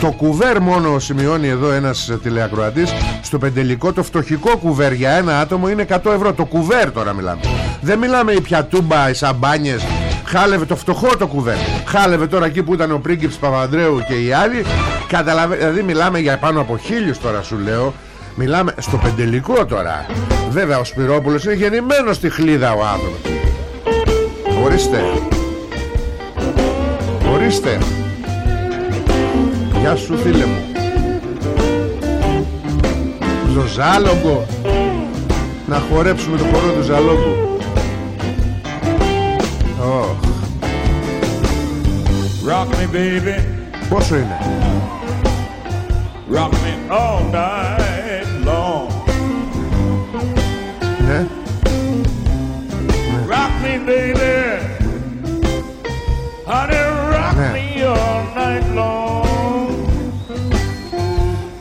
Το κουβέρ μόνο σημειώνει εδώ ένας τηλεακροατής Στο πεντελικό το φτωχικό κουβέρ για ένα άτομο είναι 100 ευρώ Το κουβέρ τώρα μιλάμε Δεν μιλάμε οι πιατούμπα, οι σαμπάνιες Χάλευε το φτωχό το κουβέρ Χάλευε τώρα εκεί που ήταν ο πρίγκιπς Παπανδρέου και οι άλλοι. Καταλαβα... Δηλαδή μιλάμε για πάνω από χίλιους τώρα σου λέω. Μιλάμε στο πεντελικό τώρα. Βέβαια ο Σπυρόπουλος είναι γεννημένος στη χλίδα ο άνθρωπος. Ορίστε. Ορίστε. Γεια σου φίλε μου. Ζωζάλογο Να χορέψουμε το χορό του Ζαλόγκου oh. Rock me baby Πόσο είναι Rock me all night Ναι. Rock me baby Honey rock ναι. me all night long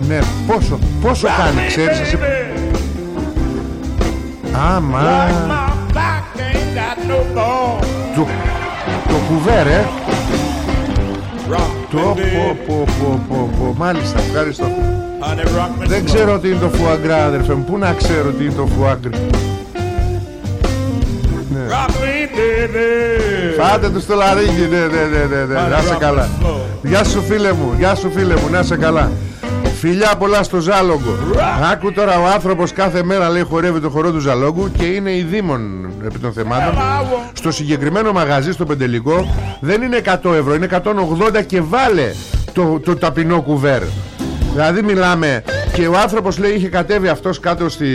Ναι, πόσο, πόσο rock κάνει, ξέρεις εσύ Άμα Το, το Κουβέρ, ε. Rock Το πω πω πω πω πω. Μάλιστα ευχαριστώ. Honey, rock me Δεν slow. ξέρω τι είναι το φουαγκρά αδερφέ μου. Πού να ξέρω τι είναι το φουαγκρά Rock me, baby. Πάτε τους στο λαρίκι. Ναι, ναι, ναι, ναι, ναι. Να σε καλά. Γεια σου φίλε μου. Γεια σου φίλε μου. Να σε καλά. Φιλιά πολλά στο Ζάλογκο Άκου τώρα ο άνθρωπος κάθε μέρα λέει χορεύει το χορό του Ζαλόγκου Και είναι η Δήμον επί των θεμάτων Στο συγκεκριμένο μαγαζί στο Πεντελικό Δεν είναι 100 ευρώ Είναι 180 και βάλε το, το ταπεινό κουβέρ Δηλαδή μιλάμε και ο άνθρωπος λέει είχε κατέβει αυτός κάτω στη,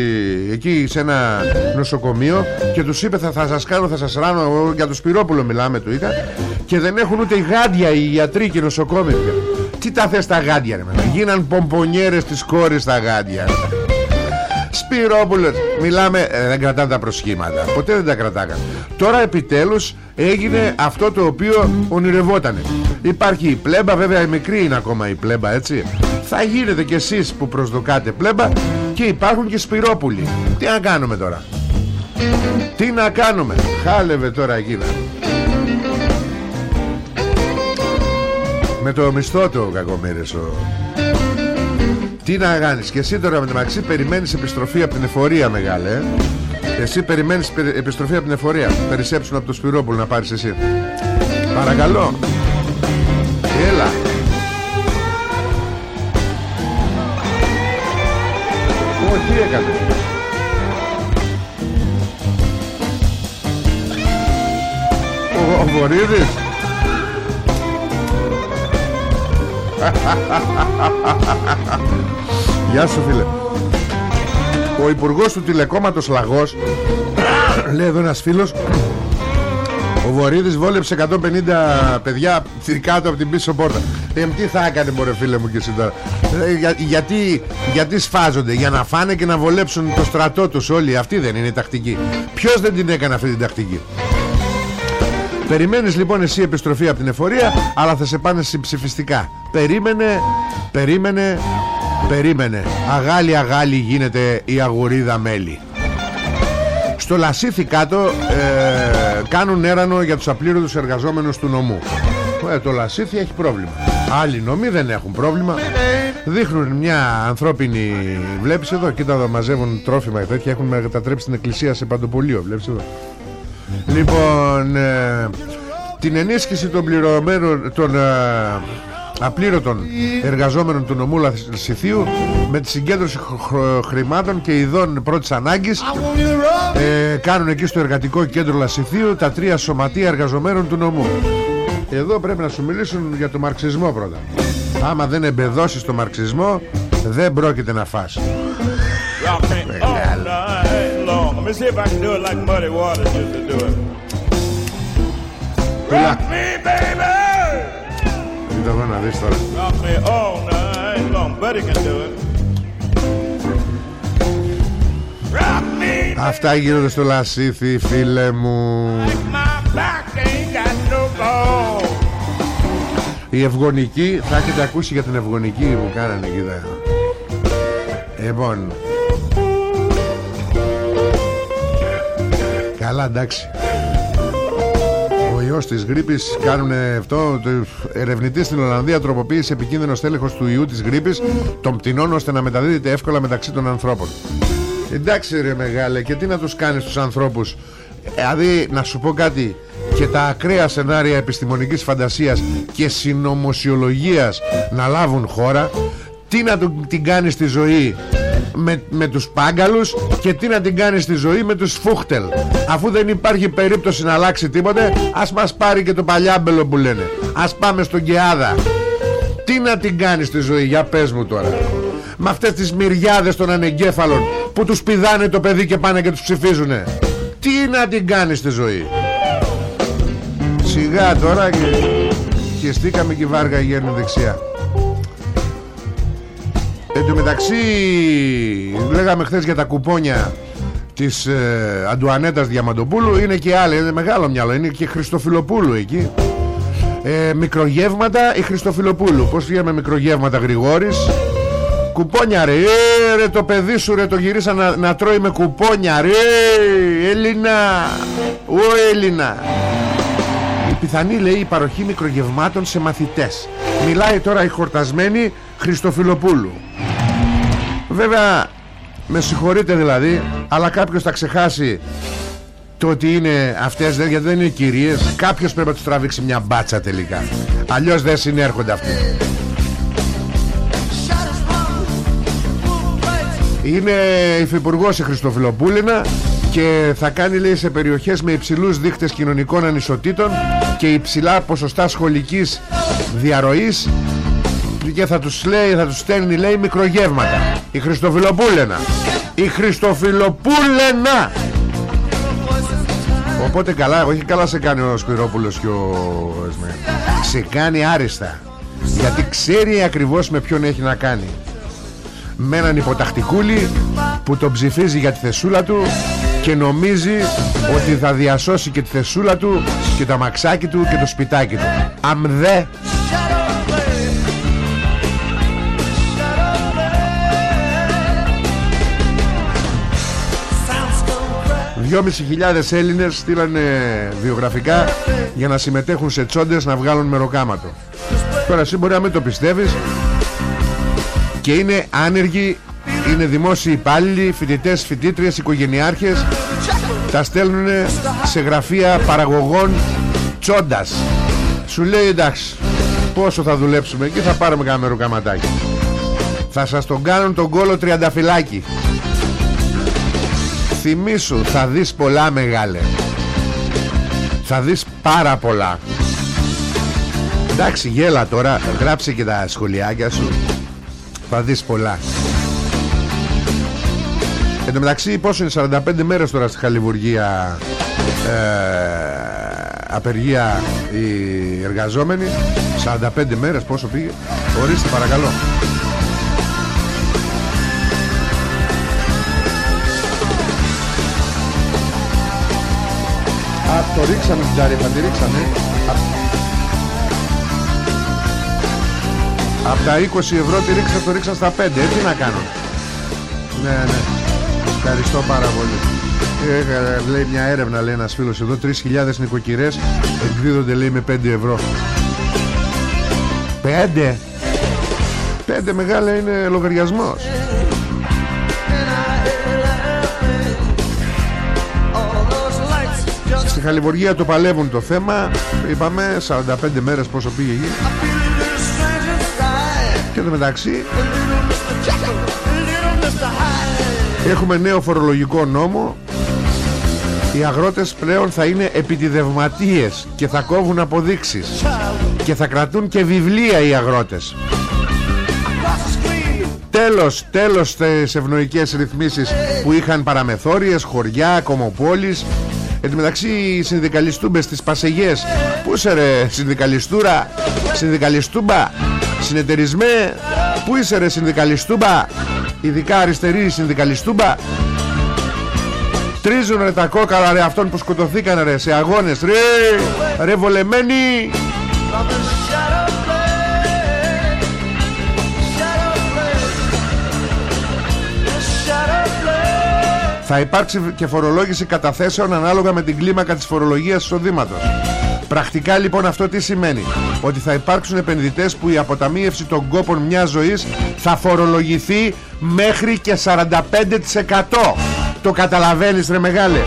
εκεί σε ένα νοσοκομείο και τους είπε θα, θα σας κάνω, θα σας ράνω εγώ για το Σπυρόπουλο μιλάμε του είχα και δεν έχουν ούτε γάντια οι γιατροί και οι νοσοκόμοι πια. Τι τα θες τα γάντια ρε μάνα. Γίναν πομπονιέρες της κόρης τα γάντια Σπυρόπουλος Μιλάμε ε, δεν κρατάνε τα προσχήματα. Ποτέ δεν τα κρατάγαν Τώρα επιτέλους έγινε αυτό το οποίο ονειρευότανε. Υπάρχει η πλέμπα Βέβαια η μικρή είναι ακόμα η πλέμπα έτσι. Θα γίνετε κι εσείς που προσδοκάτε πλέμπα Και υπάρχουν και Σπυρόπουλοι. Τι να κάνουμε τώρα; Τι να κάνουμε; Χάλευε τώρα εκείνα Με το μισθό του ο κακομύρης ο... Τι να κάνεις και εσύ τώρα με το μεταξύ περιμένεις επιστροφή από την εφορία μεγάλε ε; Εσύ περιμένεις περι- επιστροφή από την εφορία. Περισσέψουν από το Σπυρόπουλο να πάρεις εσύ. Παρακαλώ. Έλα. Ω, τι έκανες; Ο, ο Βορύδης; Γεια σου φίλε. Ο υπουργός του τηλεκόμματος Λαγός Λέει εδώ ένας φίλος Ο Βορύδης βόλεψε 150 παιδιά κάτω από την πίσω πόρτα. Ε, Τι θα έκανε μωρέ φίλε μου και εσύ τώρα; Ε, για- γιατί, γιατί σφάζονται; Για να φάνε και να βολέψουν το στρατό τους όλοι. Αυτή δεν είναι η τακτική. Ποιος δεν την έκανε αυτή την τακτική; Περιμένεις λοιπόν εσύ επιστροφή από την εφορία Αλλά θα σε πάνε συμψηφιστικά. Περίμενε, περίμενε, περίμενε. Αγάλι αγάλι γίνεται η αγουρίδα μέλι Στο Λασίθι κάτω ε, Κάνουν έρανο για τους απλήρωτους εργαζόμενους του νομού. Ε, Το Λασίθι έχει πρόβλημα. Άλλοι νομοί δεν έχουν πρόβλημα. Δείχνουν μια ανθρώπινη Βλέπεις εδώ, κοίτα εδώ μαζεύουν τρόφιμα και τέτοια Έχουν μετατρέψει την εκκλησία σε παντοπολείο Βλέπεις εδώ Λοιπόν, ε, την ενίσχυση των πληρωμένων, των ε, απλήρωτων εργαζόμενων του νομού Λασιθίου με τη συγκέντρωση χ- χ- χρημάτων και ειδών πρώτης ανάγκης ε, κάνουν εκεί στο εργατικό κέντρο Λασιθίου τα τρία σωματεία εργαζομένων του νομού. Εδώ πρέπει να σου μιλήσουν για το μαρξισμό πρώτα. Άμα δεν εμπεδώσεις το μαρξισμό δεν πρόκειται να φας. Rock Αυτά γίνονται στο Λασίθι φίλε μου. Η ευγονική Θα έχετε ακούσει για την ευγονική που κάνανε εκεί Λοιπόν Καλά εντάξει. Ο ιός της γρήπης κάνουν αυτό το Ερευνητής στην Ολλανδία τροποποίησε επικίνδυνος τέλεχος του ιού της γρήπης Των πτηνών ώστε να μεταδίδεται εύκολα μεταξύ των ανθρώπων. Εντάξει ρε μεγάλε και τι να τους κάνεις στους ανθρώπους; Δηλαδή να σου πω κάτι Και τα ακραία σενάρια επιστημονικής φαντασίας Και συνωμοσιολογίας Να λάβουν χώρα Τι να του, την κάνεις στη ζωή; Με, με τους πάγκαλους Και τι να την κάνεις στη ζωή με τους φούχτελ. Αφού δεν υπάρχει περίπτωση να αλλάξει τίποτε Ας μας πάρει και το παλιάμπελο που λένε. Ας πάμε στον Κεάδα. Τι να την κάνεις στη ζωή Για πες μου τώρα. Με αυτές τις μυριάδες των ανεγκέφαλων Που τους πηδάνε το παιδί και πάνε και τους ψηφίζουνε. Τι να την κάνεις στη ζωή. Σιγά τώρα και Χεστήκαμε και η βάργα γέρνει δεξιά Εν τω μεταξύ Λέγαμε χθες για τα κουπόνια Της ε, Αντουανέτας Διαμαντοπούλου. Είναι και άλλοι, είναι μεγάλο μυαλό. Είναι και Χριστοφιλοπούλου εκεί. Ε, μικρογεύματα η Χριστοφιλοπούλου. Πως βγαίνουμε μικρογεύματα Γρηγόρης; Κουπόνια ρε. Ε, ρε το παιδί σου ρε το γυρίσα να, να τρώει με κουπόνια ρε. Έλληνα. Ο Έλληνα. Πιθανή λέει η παροχή μικρογευμάτων σε μαθητές. Μιλάει τώρα η χορτασμένη Χριστοφιλοπούλου. Βέβαια με συγχωρείτε δηλαδή Αλλά κάποιος θα ξεχάσει Το ότι είναι αυτές Γιατί δεν είναι κυρίες. Κάποιος πρέπει να τους τραβήξει μια μπάτσα τελικά. Αλλιώς δεν συνέρχονται αυτοί. Είναι υφυπουργός η Χριστοφιλοπούληνα και θα κάνει λέει σε περιοχές με υψηλούς δείκτες κοινωνικών ανισοτήτων και υψηλά ποσοστά σχολικής διαρροής και θα τους λέει, θα τους στέλνει λέει μικρογεύματα. Η Χριστοφιλοπούλενα. Η Χριστοφιλοπούλενα. Οπότε καλά, όχι καλά σε κάνει ο Σπυρόπουλος και ο Εσμέ. Σε κάνει άριστα. Γιατί ξέρει ακριβώς με ποιον έχει να κάνει. Με έναν υποτακτικούλη που τον ψηφίζει για τη θεσούλα του και νομίζει ότι θα διασώσει και τη θεσούλα του και τα μαξάκι του και το σπιτάκι του. Αμδέ 2.500 Έλληνες στείλανε βιογραφικά για να συμμετέχουν σε τσόντες να βγάλουν μεροκάματο. Τώρα εσύ μπορεί να μην το πιστεύεις και είναι άνεργοι, είναι δημόσιοι υπάλληλοι, φοιτητές, φοιτήτριες, οικογενειάρχες τα στέλνουν σε γραφεία παραγωγών τσόντας. Σου λέει εντάξει πόσο θα δουλέψουμε και θα πάρουμε κανένα μεροκαματάκι. Θα σας τον κάνουν τον κόλο τριανταφυλάκι θυμήσου θα δεις πολλά μεγάλε θα δεις πάρα πολλά. Εντάξει γέλα τώρα γράψε και τα σχολιάκια σου. Θα δεις πολλά. Εν τω μεταξύ πόσο είναι 45 μέρες τώρα στη Χαλιβουργία ε, Απεργία οι εργαζόμενοι. 45 μέρες πόσο πήγε. Ορίστε παρακαλώ Α, το ρίξαμε την ταρήφα, τη ρίξαμε Από τα 20 ευρώ τη ρίξα, το ρίξα στα 5 Έτσι να κάνω. Ναι, ναι. Ευχαριστώ πάρα πολύ. Ε, Λέει μια έρευνα λέει ένας φίλος εδώ 3.000 νοικοκυρές εκδίδονται λέει με 5 ευρώ. 5 5 μεγάλα είναι λογαριασμός Χαλιβουργία το παλεύουν το θέμα. Είπαμε 45 μέρες πόσο πήγε εκεί. Και το μεταξύ Έχουμε νέο φορολογικό νόμο. Οι αγρότες πλέον θα είναι επιτιδευματίες Και θα κόβουν αποδείξεις. Και θα κρατούν και βιβλία οι αγρότες. Τέλος, τέλος στις ευνοϊκές ρυθμίσεις που είχαν παραμεθόριες, χωριά, κομοπόλεις Εν τω μεταξύ οι συνδικαλιστούμπες στις Πασεγιές Πού είσαι ρε συνδικαλιστούρα, συνδικαλιστούμπα, συνεταιρισμέ Πού είσαι ρε συνδικαλιστούμπα Ειδικά αριστερή συνδικαλιστούμπα. Τρίζουν ρε τα κόκαλα ρε αυτών που σκοτωθήκαν ρε σε αγώνες. Ρε, ρε βολεμένοι Θα υπάρξει και φορολόγηση καταθέσεων ανάλογα με την κλίμακα της φορολογίας εισοδήματος. Πρακτικά λοιπόν αυτό τι σημαίνει; Ότι θα υπάρξουν επενδυτές που η αποταμίευση των κόπων μιας ζωής Θα φορολογηθεί μέχρι και 45% Το καταλαβαίνεις ρε μεγάλε;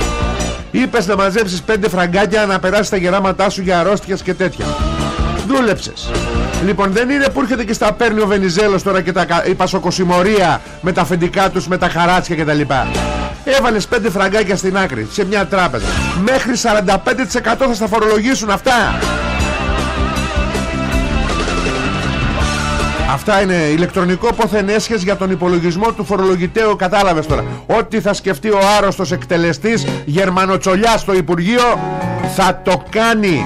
Είπες να μαζέψεις 5 φραγκάκια να περάσεις τα γεράματά σου για αρρώστιες και τέτοια. Δούλεψες. Λοιπόν δεν είναι που έρχεται και στα παίρνει ο Βενιζέλος τώρα και τα, η πασοκοσημωρία με τα αφεντικά τους, με τα χαράτσια και τα λοιπά Έβαλες 5 φραγκάκια στην άκρη σε μια τράπεζα. Μέχρι 45% θα στα φορολογήσουν αυτά. Αυτά είναι ηλεκτρονικό πόθεν έσχες για τον υπολογισμό του φορολογητέου Κατάλαβες τώρα. Ό,τι θα σκεφτεί ο άρρωστος εκτελεστής Γερμανοτσολιάς στο Υπουργείο Θα το κάνει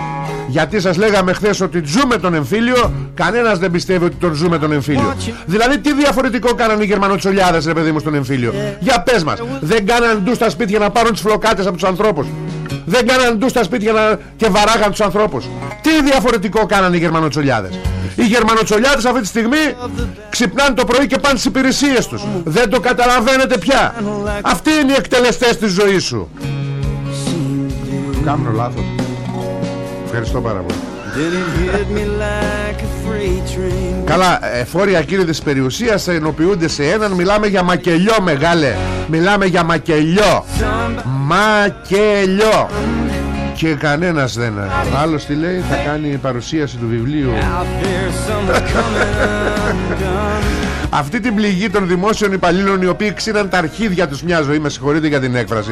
γιατί σας λέγαμε χθες ότι ζούμε τον εμφύλιο Κανένας δεν πιστεύει ότι τον ζούμε τον εμφύλιο. Δηλαδή τι διαφορετικό κάνανε οι Γερμανοτσολιάδες ρε παιδί μου στον εμφύλιο; Για πες μας Δεν κάναν ντου στα σπίτια να πάρουν τις φλοκάτες από τους ανθρώπους; Δεν κάναν ντου στα σπίτια να... και βαράγαν τους ανθρώπους; Τι διαφορετικό κάνανε οι Γερμανοτσολιάδες; Οι Γερμανοτσολιάδες αυτή τη στιγμή ξυπνάνε το πρωί και πάνε στις υπηρεσίες τους. Δεν το καταλαβαίνετε πια. Αυτοί είναι οι εκτελεστές της ζωής σου. Κάνω λάθος Ευχαριστώ πάρα πολύ. Then it hit me like a freight train. Καλά, εφόρια ακίνητης περιουσίας ενοποιούνται σε έναν. Μιλάμε για μακελιό μεγάλε. Μιλάμε για μακελιό. Μακελιό. Και κανένας δεν... Άλλος τι λέει, θα κάνει παρουσίαση του βιβλίου. Αυτή την πληγή των δημόσιων υπαλλήλων οι οποίοι ξύναν τα αρχίδια τους μια ζωή, με συγχωρείτε για την έκφραση.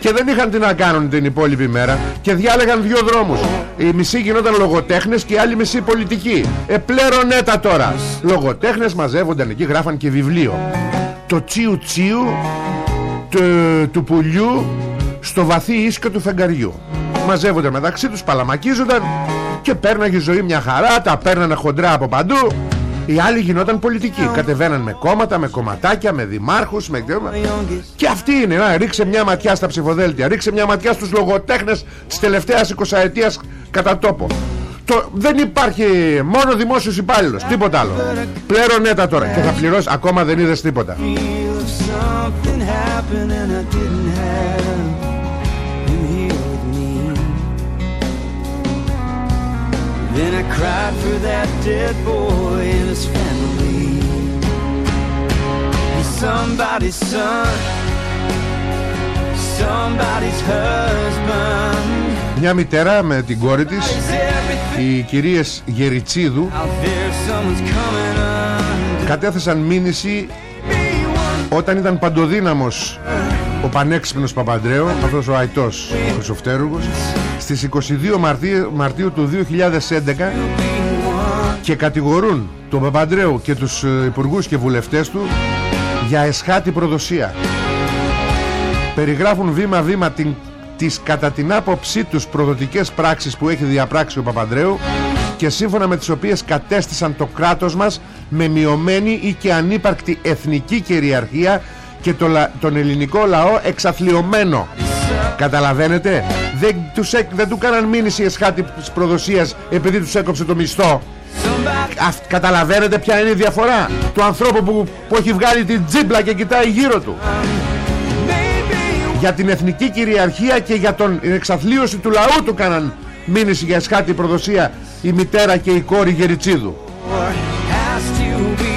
Και δεν είχαν τι να κάνουν την υπόλοιπη μέρα και διάλεγαν δύο δρόμους. Οι μισοί γινόταν λογοτέχνες και οι άλλοι μισοί πολιτικοί. Επλέρωνε τα τώρα. Λογοτέχνες μαζεύονταν εκεί, γράφαν και βιβλίο. Το τσίου τσίου του, του πουλιού στο βαθύ ίσκο του φεγγαριού. Μαζεύονται μεταξύ τους, παλαμακίζονταν και πέρναγε η ζωή μια χαρά, τα παίρνανε χοντρά από παντού. Οι άλλοι γινόταν πολιτικοί. Κατεβαίναν με κόμματα, με κομματάκια, με δημάρχους, με... Και αυτή είναι, να, ρίξε μια ματιά στα ψηφοδέλτια, ρίξε μια ματιά στους λογοτέχνες της τελευταίας 20 ετίας κατά τόπο. Το, δεν υπάρχει μόνο δημόσιος υπάλληλος, τίποτα άλλο. Πλέρωνε τα τώρα και θα πληρώσει, ακόμα δεν είδες τίποτα. Μια μητέρα με την κόρη της, οι κυρίες Γεριτσίδου, κατέθεσαν μήνυση όταν ήταν παντοδύναμος ο πανέξυπνος Παπαντρέου, αυτός ο αητός ο Χρυσοφτέρουγος, στις 22 Μαρτίου, Μαρτίου του 2011 και κατηγορούν τον Παπαντρέου και τους ε, υπουργούς και βουλευτές του για εσχάτη προδοσία. Περιγράφουν βήμα-βήμα την, τις κατά την άποψή τους προδοτικές πράξεις που έχει διαπράξει ο Παπαντρέου και σύμφωνα με τις οποίες κατέστησαν το κράτος μας με μειωμένη ή και ανύπαρκτη εθνική κυριαρχία και το, λα- τον ελληνικό λαό εξαθλιωμένο. Καταλαβαίνετε, δεν, τους, έκ- δεν του κάναν μήνυση εσχάτη της προδοσίας επειδή τους έκοψε το μισθό. Αυτ- καταλαβαίνετε ποια είναι η διαφορά; Του ανθρώπου που, που έχει βγάλει την τζίμπλα και κοιτάει γύρω του για την εθνική κυριαρχία και για τον την εξαθλίωση του λαού του κάναν μήνυση για εσχάτη προδοσία η μητέρα και η κόρη Γεριτσίδου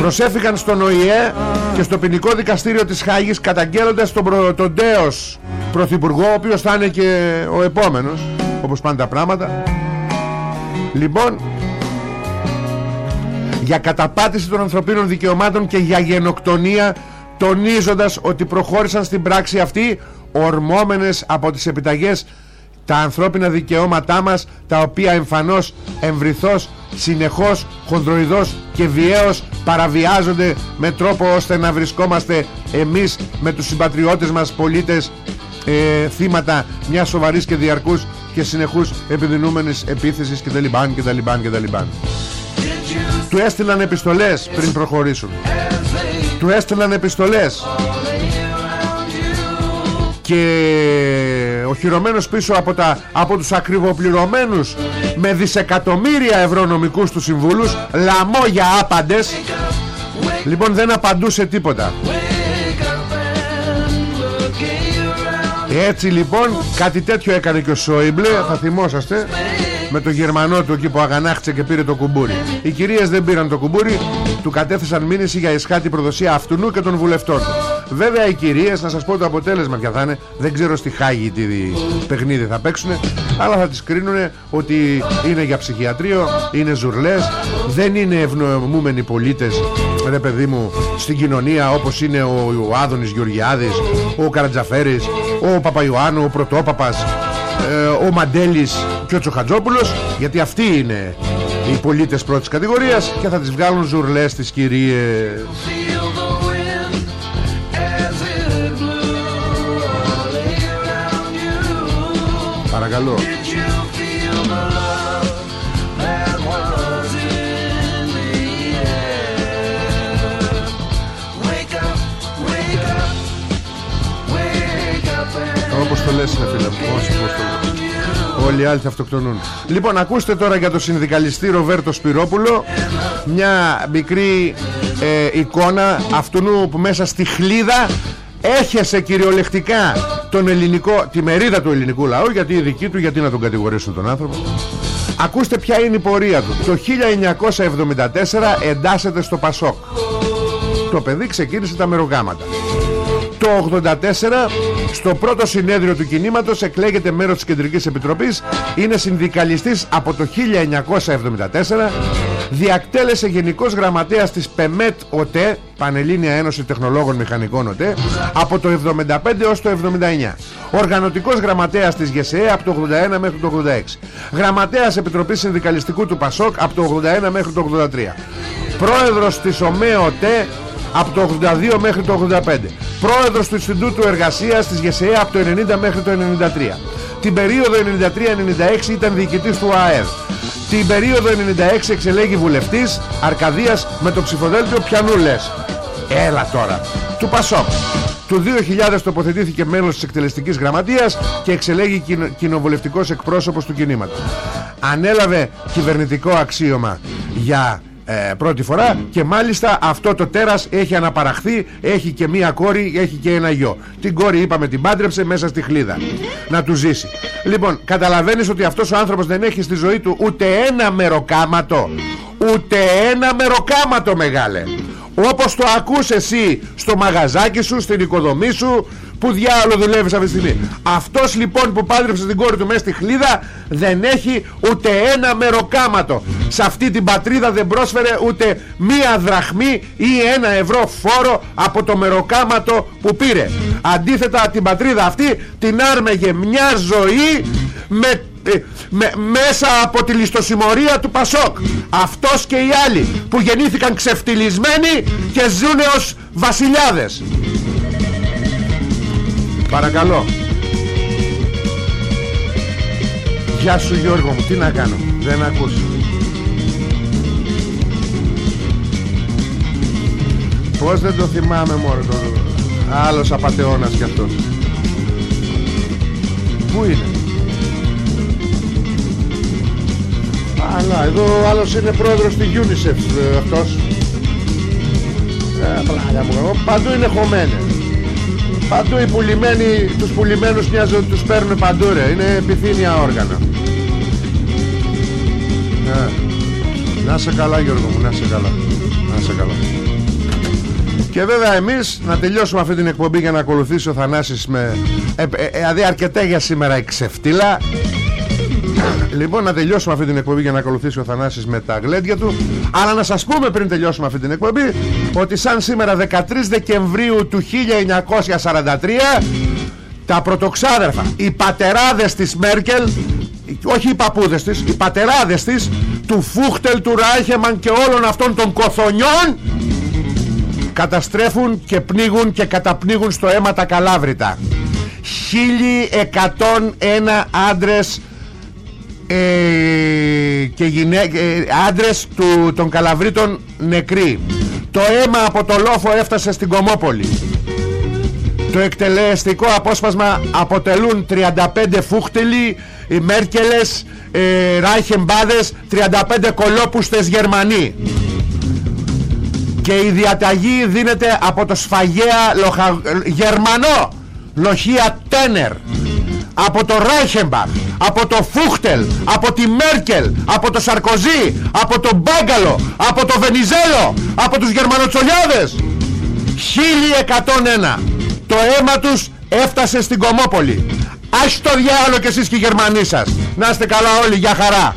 προσέφηκαν στον ΟΗΕ και στο ποινικό δικαστήριο της Χάγης καταγγέλλοντας τον, προ, τον τέος πρωθυπουργό ο οποίος θα είναι και ο επόμενος όπως πάνε τα πράγματα. Λοιπόν για καταπάτηση των ανθρωπίνων δικαιωμάτων και για γενοκτονία τονίζοντας ότι προχώρησαν στην πράξη αυτή ορμόμενες από τις επιταγές τα ανθρώπινα δικαιώματά μας τα οποία εμφανώς, εμβριθώς, συνεχώς, χονδροειδώς και βιαίως παραβιάζονται με τρόπο ώστε να βρισκόμαστε εμείς με τους συμπατριώτες μας πολίτες ε, θύματα μιας σοβαρής και διαρκούς και συνεχούς επιδεινούμενης επίθεσης και τα λιμπάν και τα λιμπάν και τα λιμπάν. Του έστειλαν επιστολές πριν προχωρήσουν. Του έστειλαν επιστολές και οχυρωμένος πίσω από, τα, από τους ακριβοπληρωμένους με δισεκατομμύρια ευρώ νομικούς τους συμβούλους λαμόγια άπαντες. Λοιπόν δεν απαντούσε τίποτα. Έτσι λοιπόν κάτι τέτοιο έκανε και ο Σόιμπλε θα θυμόσαστε με τον Γερμανό του εκεί που αγανάχτησε και πήρε το κουμπούρι. Οι κυρίες δεν πήραν το κουμπούρι του κατέθεσαν μήνυση για εσχάτη προδοσία αυτού και των βουλευτών του. Βέβαια οι κυρίες να σας πω το αποτέλεσμα ποια θα είναι δεν ξέρω στη Χάγη τι παιχνίδι θα παίξουν αλλά θα τις κρίνουν ότι είναι για ψυχιατρίο είναι ζουρλές δεν είναι ευνοημούμενοι πολίτες ρε παιδί μου στην κοινωνία όπως είναι ο, ο Άδωνης Γεωργιάδης ο Καρατζαφέρης ο Παπαϊωάννου, ο Πρωτόπαπας ε, ο Μαντέλης και ο Τσοχατζόπουλος γιατί αυτοί είναι οι πολίτες πρώτης κατηγορίας και θα τις βγάλουν ζουρλές στις κυρίες. Παρακαλώ. Όπως το λες είναι φίλε μου Όσοι πώς το λες Όλοι οι άλλοι θα αυτοκτονούν. Λοιπόν ακούστε τώρα για το συνδικαλιστή Ροβέρτο Σπυρόπουλο. Μια μικρή ε, εικόνα Αυτού που μέσα στη χλίδα Έχεσε κυριολεκτικά τον ελληνικό, τη μερίδα του ελληνικού λαού γιατί η δική του γιατί να τον κατηγορήσουν τον άνθρωπο. Ακούστε ποια είναι η πορεία του. Το 1974 εντάσσεται στο Πασόκ. Το παιδί ξεκίνησε τα μερογάματα. Το 84 στο πρώτο συνέδριο του κινήματος εκλέγεται μέρος της Κεντρικής Επιτροπής είναι συνδικαλιστής από το 1974 διακτέλεσε γενικός γραμματέας της ΠΕΜΕΤ ΟΤΕ Πανελλήνια Ένωση Τεχνολόγων Μηχανικών ΟΤΕ από το 75 έως το 79 οργανωτικός γραμματέας της ΓΕΣΕΕ από το 81 μέχρι το 86 γραμματέας Επιτροπής Συνδικαλιστικού του ΠΑΣΟΚ από το 81 μέχρι το 83 πρόεδρος της ΟΜΕ ΟΤΕ από το 82 μέχρι το 85 πρόεδρος του Ινστιτούτου Εργασίας της ΓΕΣΕΕ από το 90 μέχρι το 93 την περίοδο 93-96 ήταν διοικητής του ΑΕΔ. Την περίοδο 96 εξελέγει βουλευτής Αρκαδίας με το ψηφοδέλτιο πιανού λες έλα τώρα του Πασόκ. Του 2000 τοποθετήθηκε μέλος της εκτελεστικής γραμματείας και εξελέγει κοινο, κοινοβουλευτικός εκπρόσωπος του κινήματος. Ανέλαβε κυβερνητικό αξίωμα για ε, πρώτη φορά και μάλιστα αυτό το τέρας έχει αναπαραχθεί έχει και μία κόρη έχει και ένα γιο. Την κόρη είπαμε την πάντρεψε μέσα στη χλίδα να του ζήσει. Λοιπόν καταλαβαίνεις ότι αυτός ο άνθρωπος δεν έχει στη ζωή του ούτε ένα μεροκάματο ούτε ένα μεροκάματο μεγάλε. Όπως το ακούς εσύ στο μαγαζάκι σου, στην οικοδομή σου Πού διάλογο δουλεύεις αυτή τη στιγμή; Αυτός λοιπόν που πάντρεψε την κόρη του μέσα στη χλίδα Δεν έχει ούτε ένα μεροκάματο. Σε αυτή την πατρίδα δεν πρόσφερε ούτε μία δραχμή Ή ένα ευρώ φόρο από το μεροκάματο που πήρε. Αντίθετα την πατρίδα αυτή την άρμεγε μια ζωή με ε, με, μέσα από τη ληστοσημωρία του Πασόκ. Αυτός και οι άλλοι που γεννήθηκαν ξεφτυλισμένοι και ζουν ως βασιλιάδες παρακαλώ. Γεια σου Γιώργο μου τι να κάνω δεν ακούς. Πώς δεν το θυμάμαι μόνο το... Άλλος απατεώνας κι αυτός. Πού είναι; Αλλά εδώ ο άλλος είναι πρόεδρος της UNICEF ε, αυτός. Ε, πλάκα μου, Παντού είναι χωμένες Παντού οι πουλημένοι Τους πουλημένους μοιάζουν τους παίρνουν παντού ρε. Είναι επιθύνια όργανα. Ε, Να σε καλά Γιώργο μου Να σε καλά. Να σε καλά. Και βέβαια εμείς να τελειώσουμε αυτή την εκπομπή για να ακολουθήσει ο Θανάσης με ε, ε, ε, δηλαδή αρκετά για σήμερα η ξεφτύλα Λοιπόν να τελειώσουμε αυτή την εκπομπή για να ακολουθήσει ο Θανάσης με τα γλέντια του. Αλλά να σας πούμε πριν τελειώσουμε αυτή την εκπομπή Ότι σαν σήμερα 13 Δεκεμβρίου του 1943 Τα πρωτοξάδερφα Οι πατεράδες της Μέρκελ όχι οι παππούδες της, οι πατεράδες της του Φούχτελ, του Ράιχεμαν και όλων αυτών των κοθονιών καταστρέφουν και πνίγουν και καταπνίγουν στο αίμα τα καλάβρητα. 1101 άντρες ε, και γυναί... ε, άντρες του, των Καλαβρίτων νεκροί. Το αίμα από το λόφο έφτασε στην Κομόπολη. Το εκτελεστικό απόσπασμα αποτελούν 35 φούχτελοι οι Μέρκελες ε, Ράιχεμπάδες 35 κολόπουστες Γερμανοί. Και η διαταγή δίνεται από το σφαγέα λοχα... Γερμανό Λοχεία Τένερ από το Ράιχεμπαχ από το Φούχτελ από τη Μέρκελ από το Σαρκοζή από το Μπάγκαλο από το Βενιζέλο από τους Γερμανοτσολιάδες 1101 το αίμα τους έφτασε στην Κομόπολη. Ας το διάλογο και εσείς και οι Γερμανοί σας. Να είστε καλά όλοι για χαρά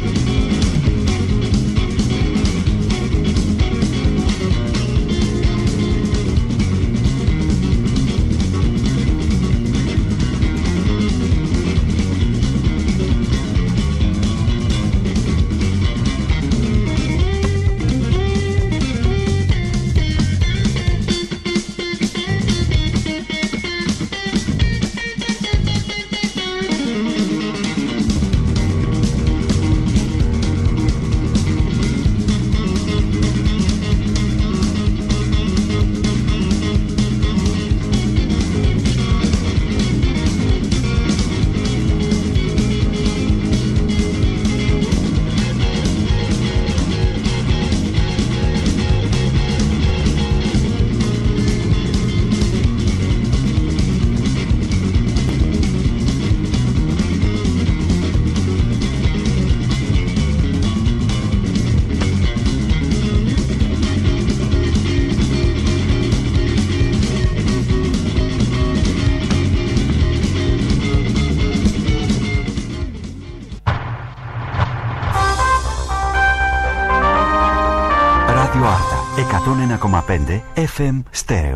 FM Στέρεο.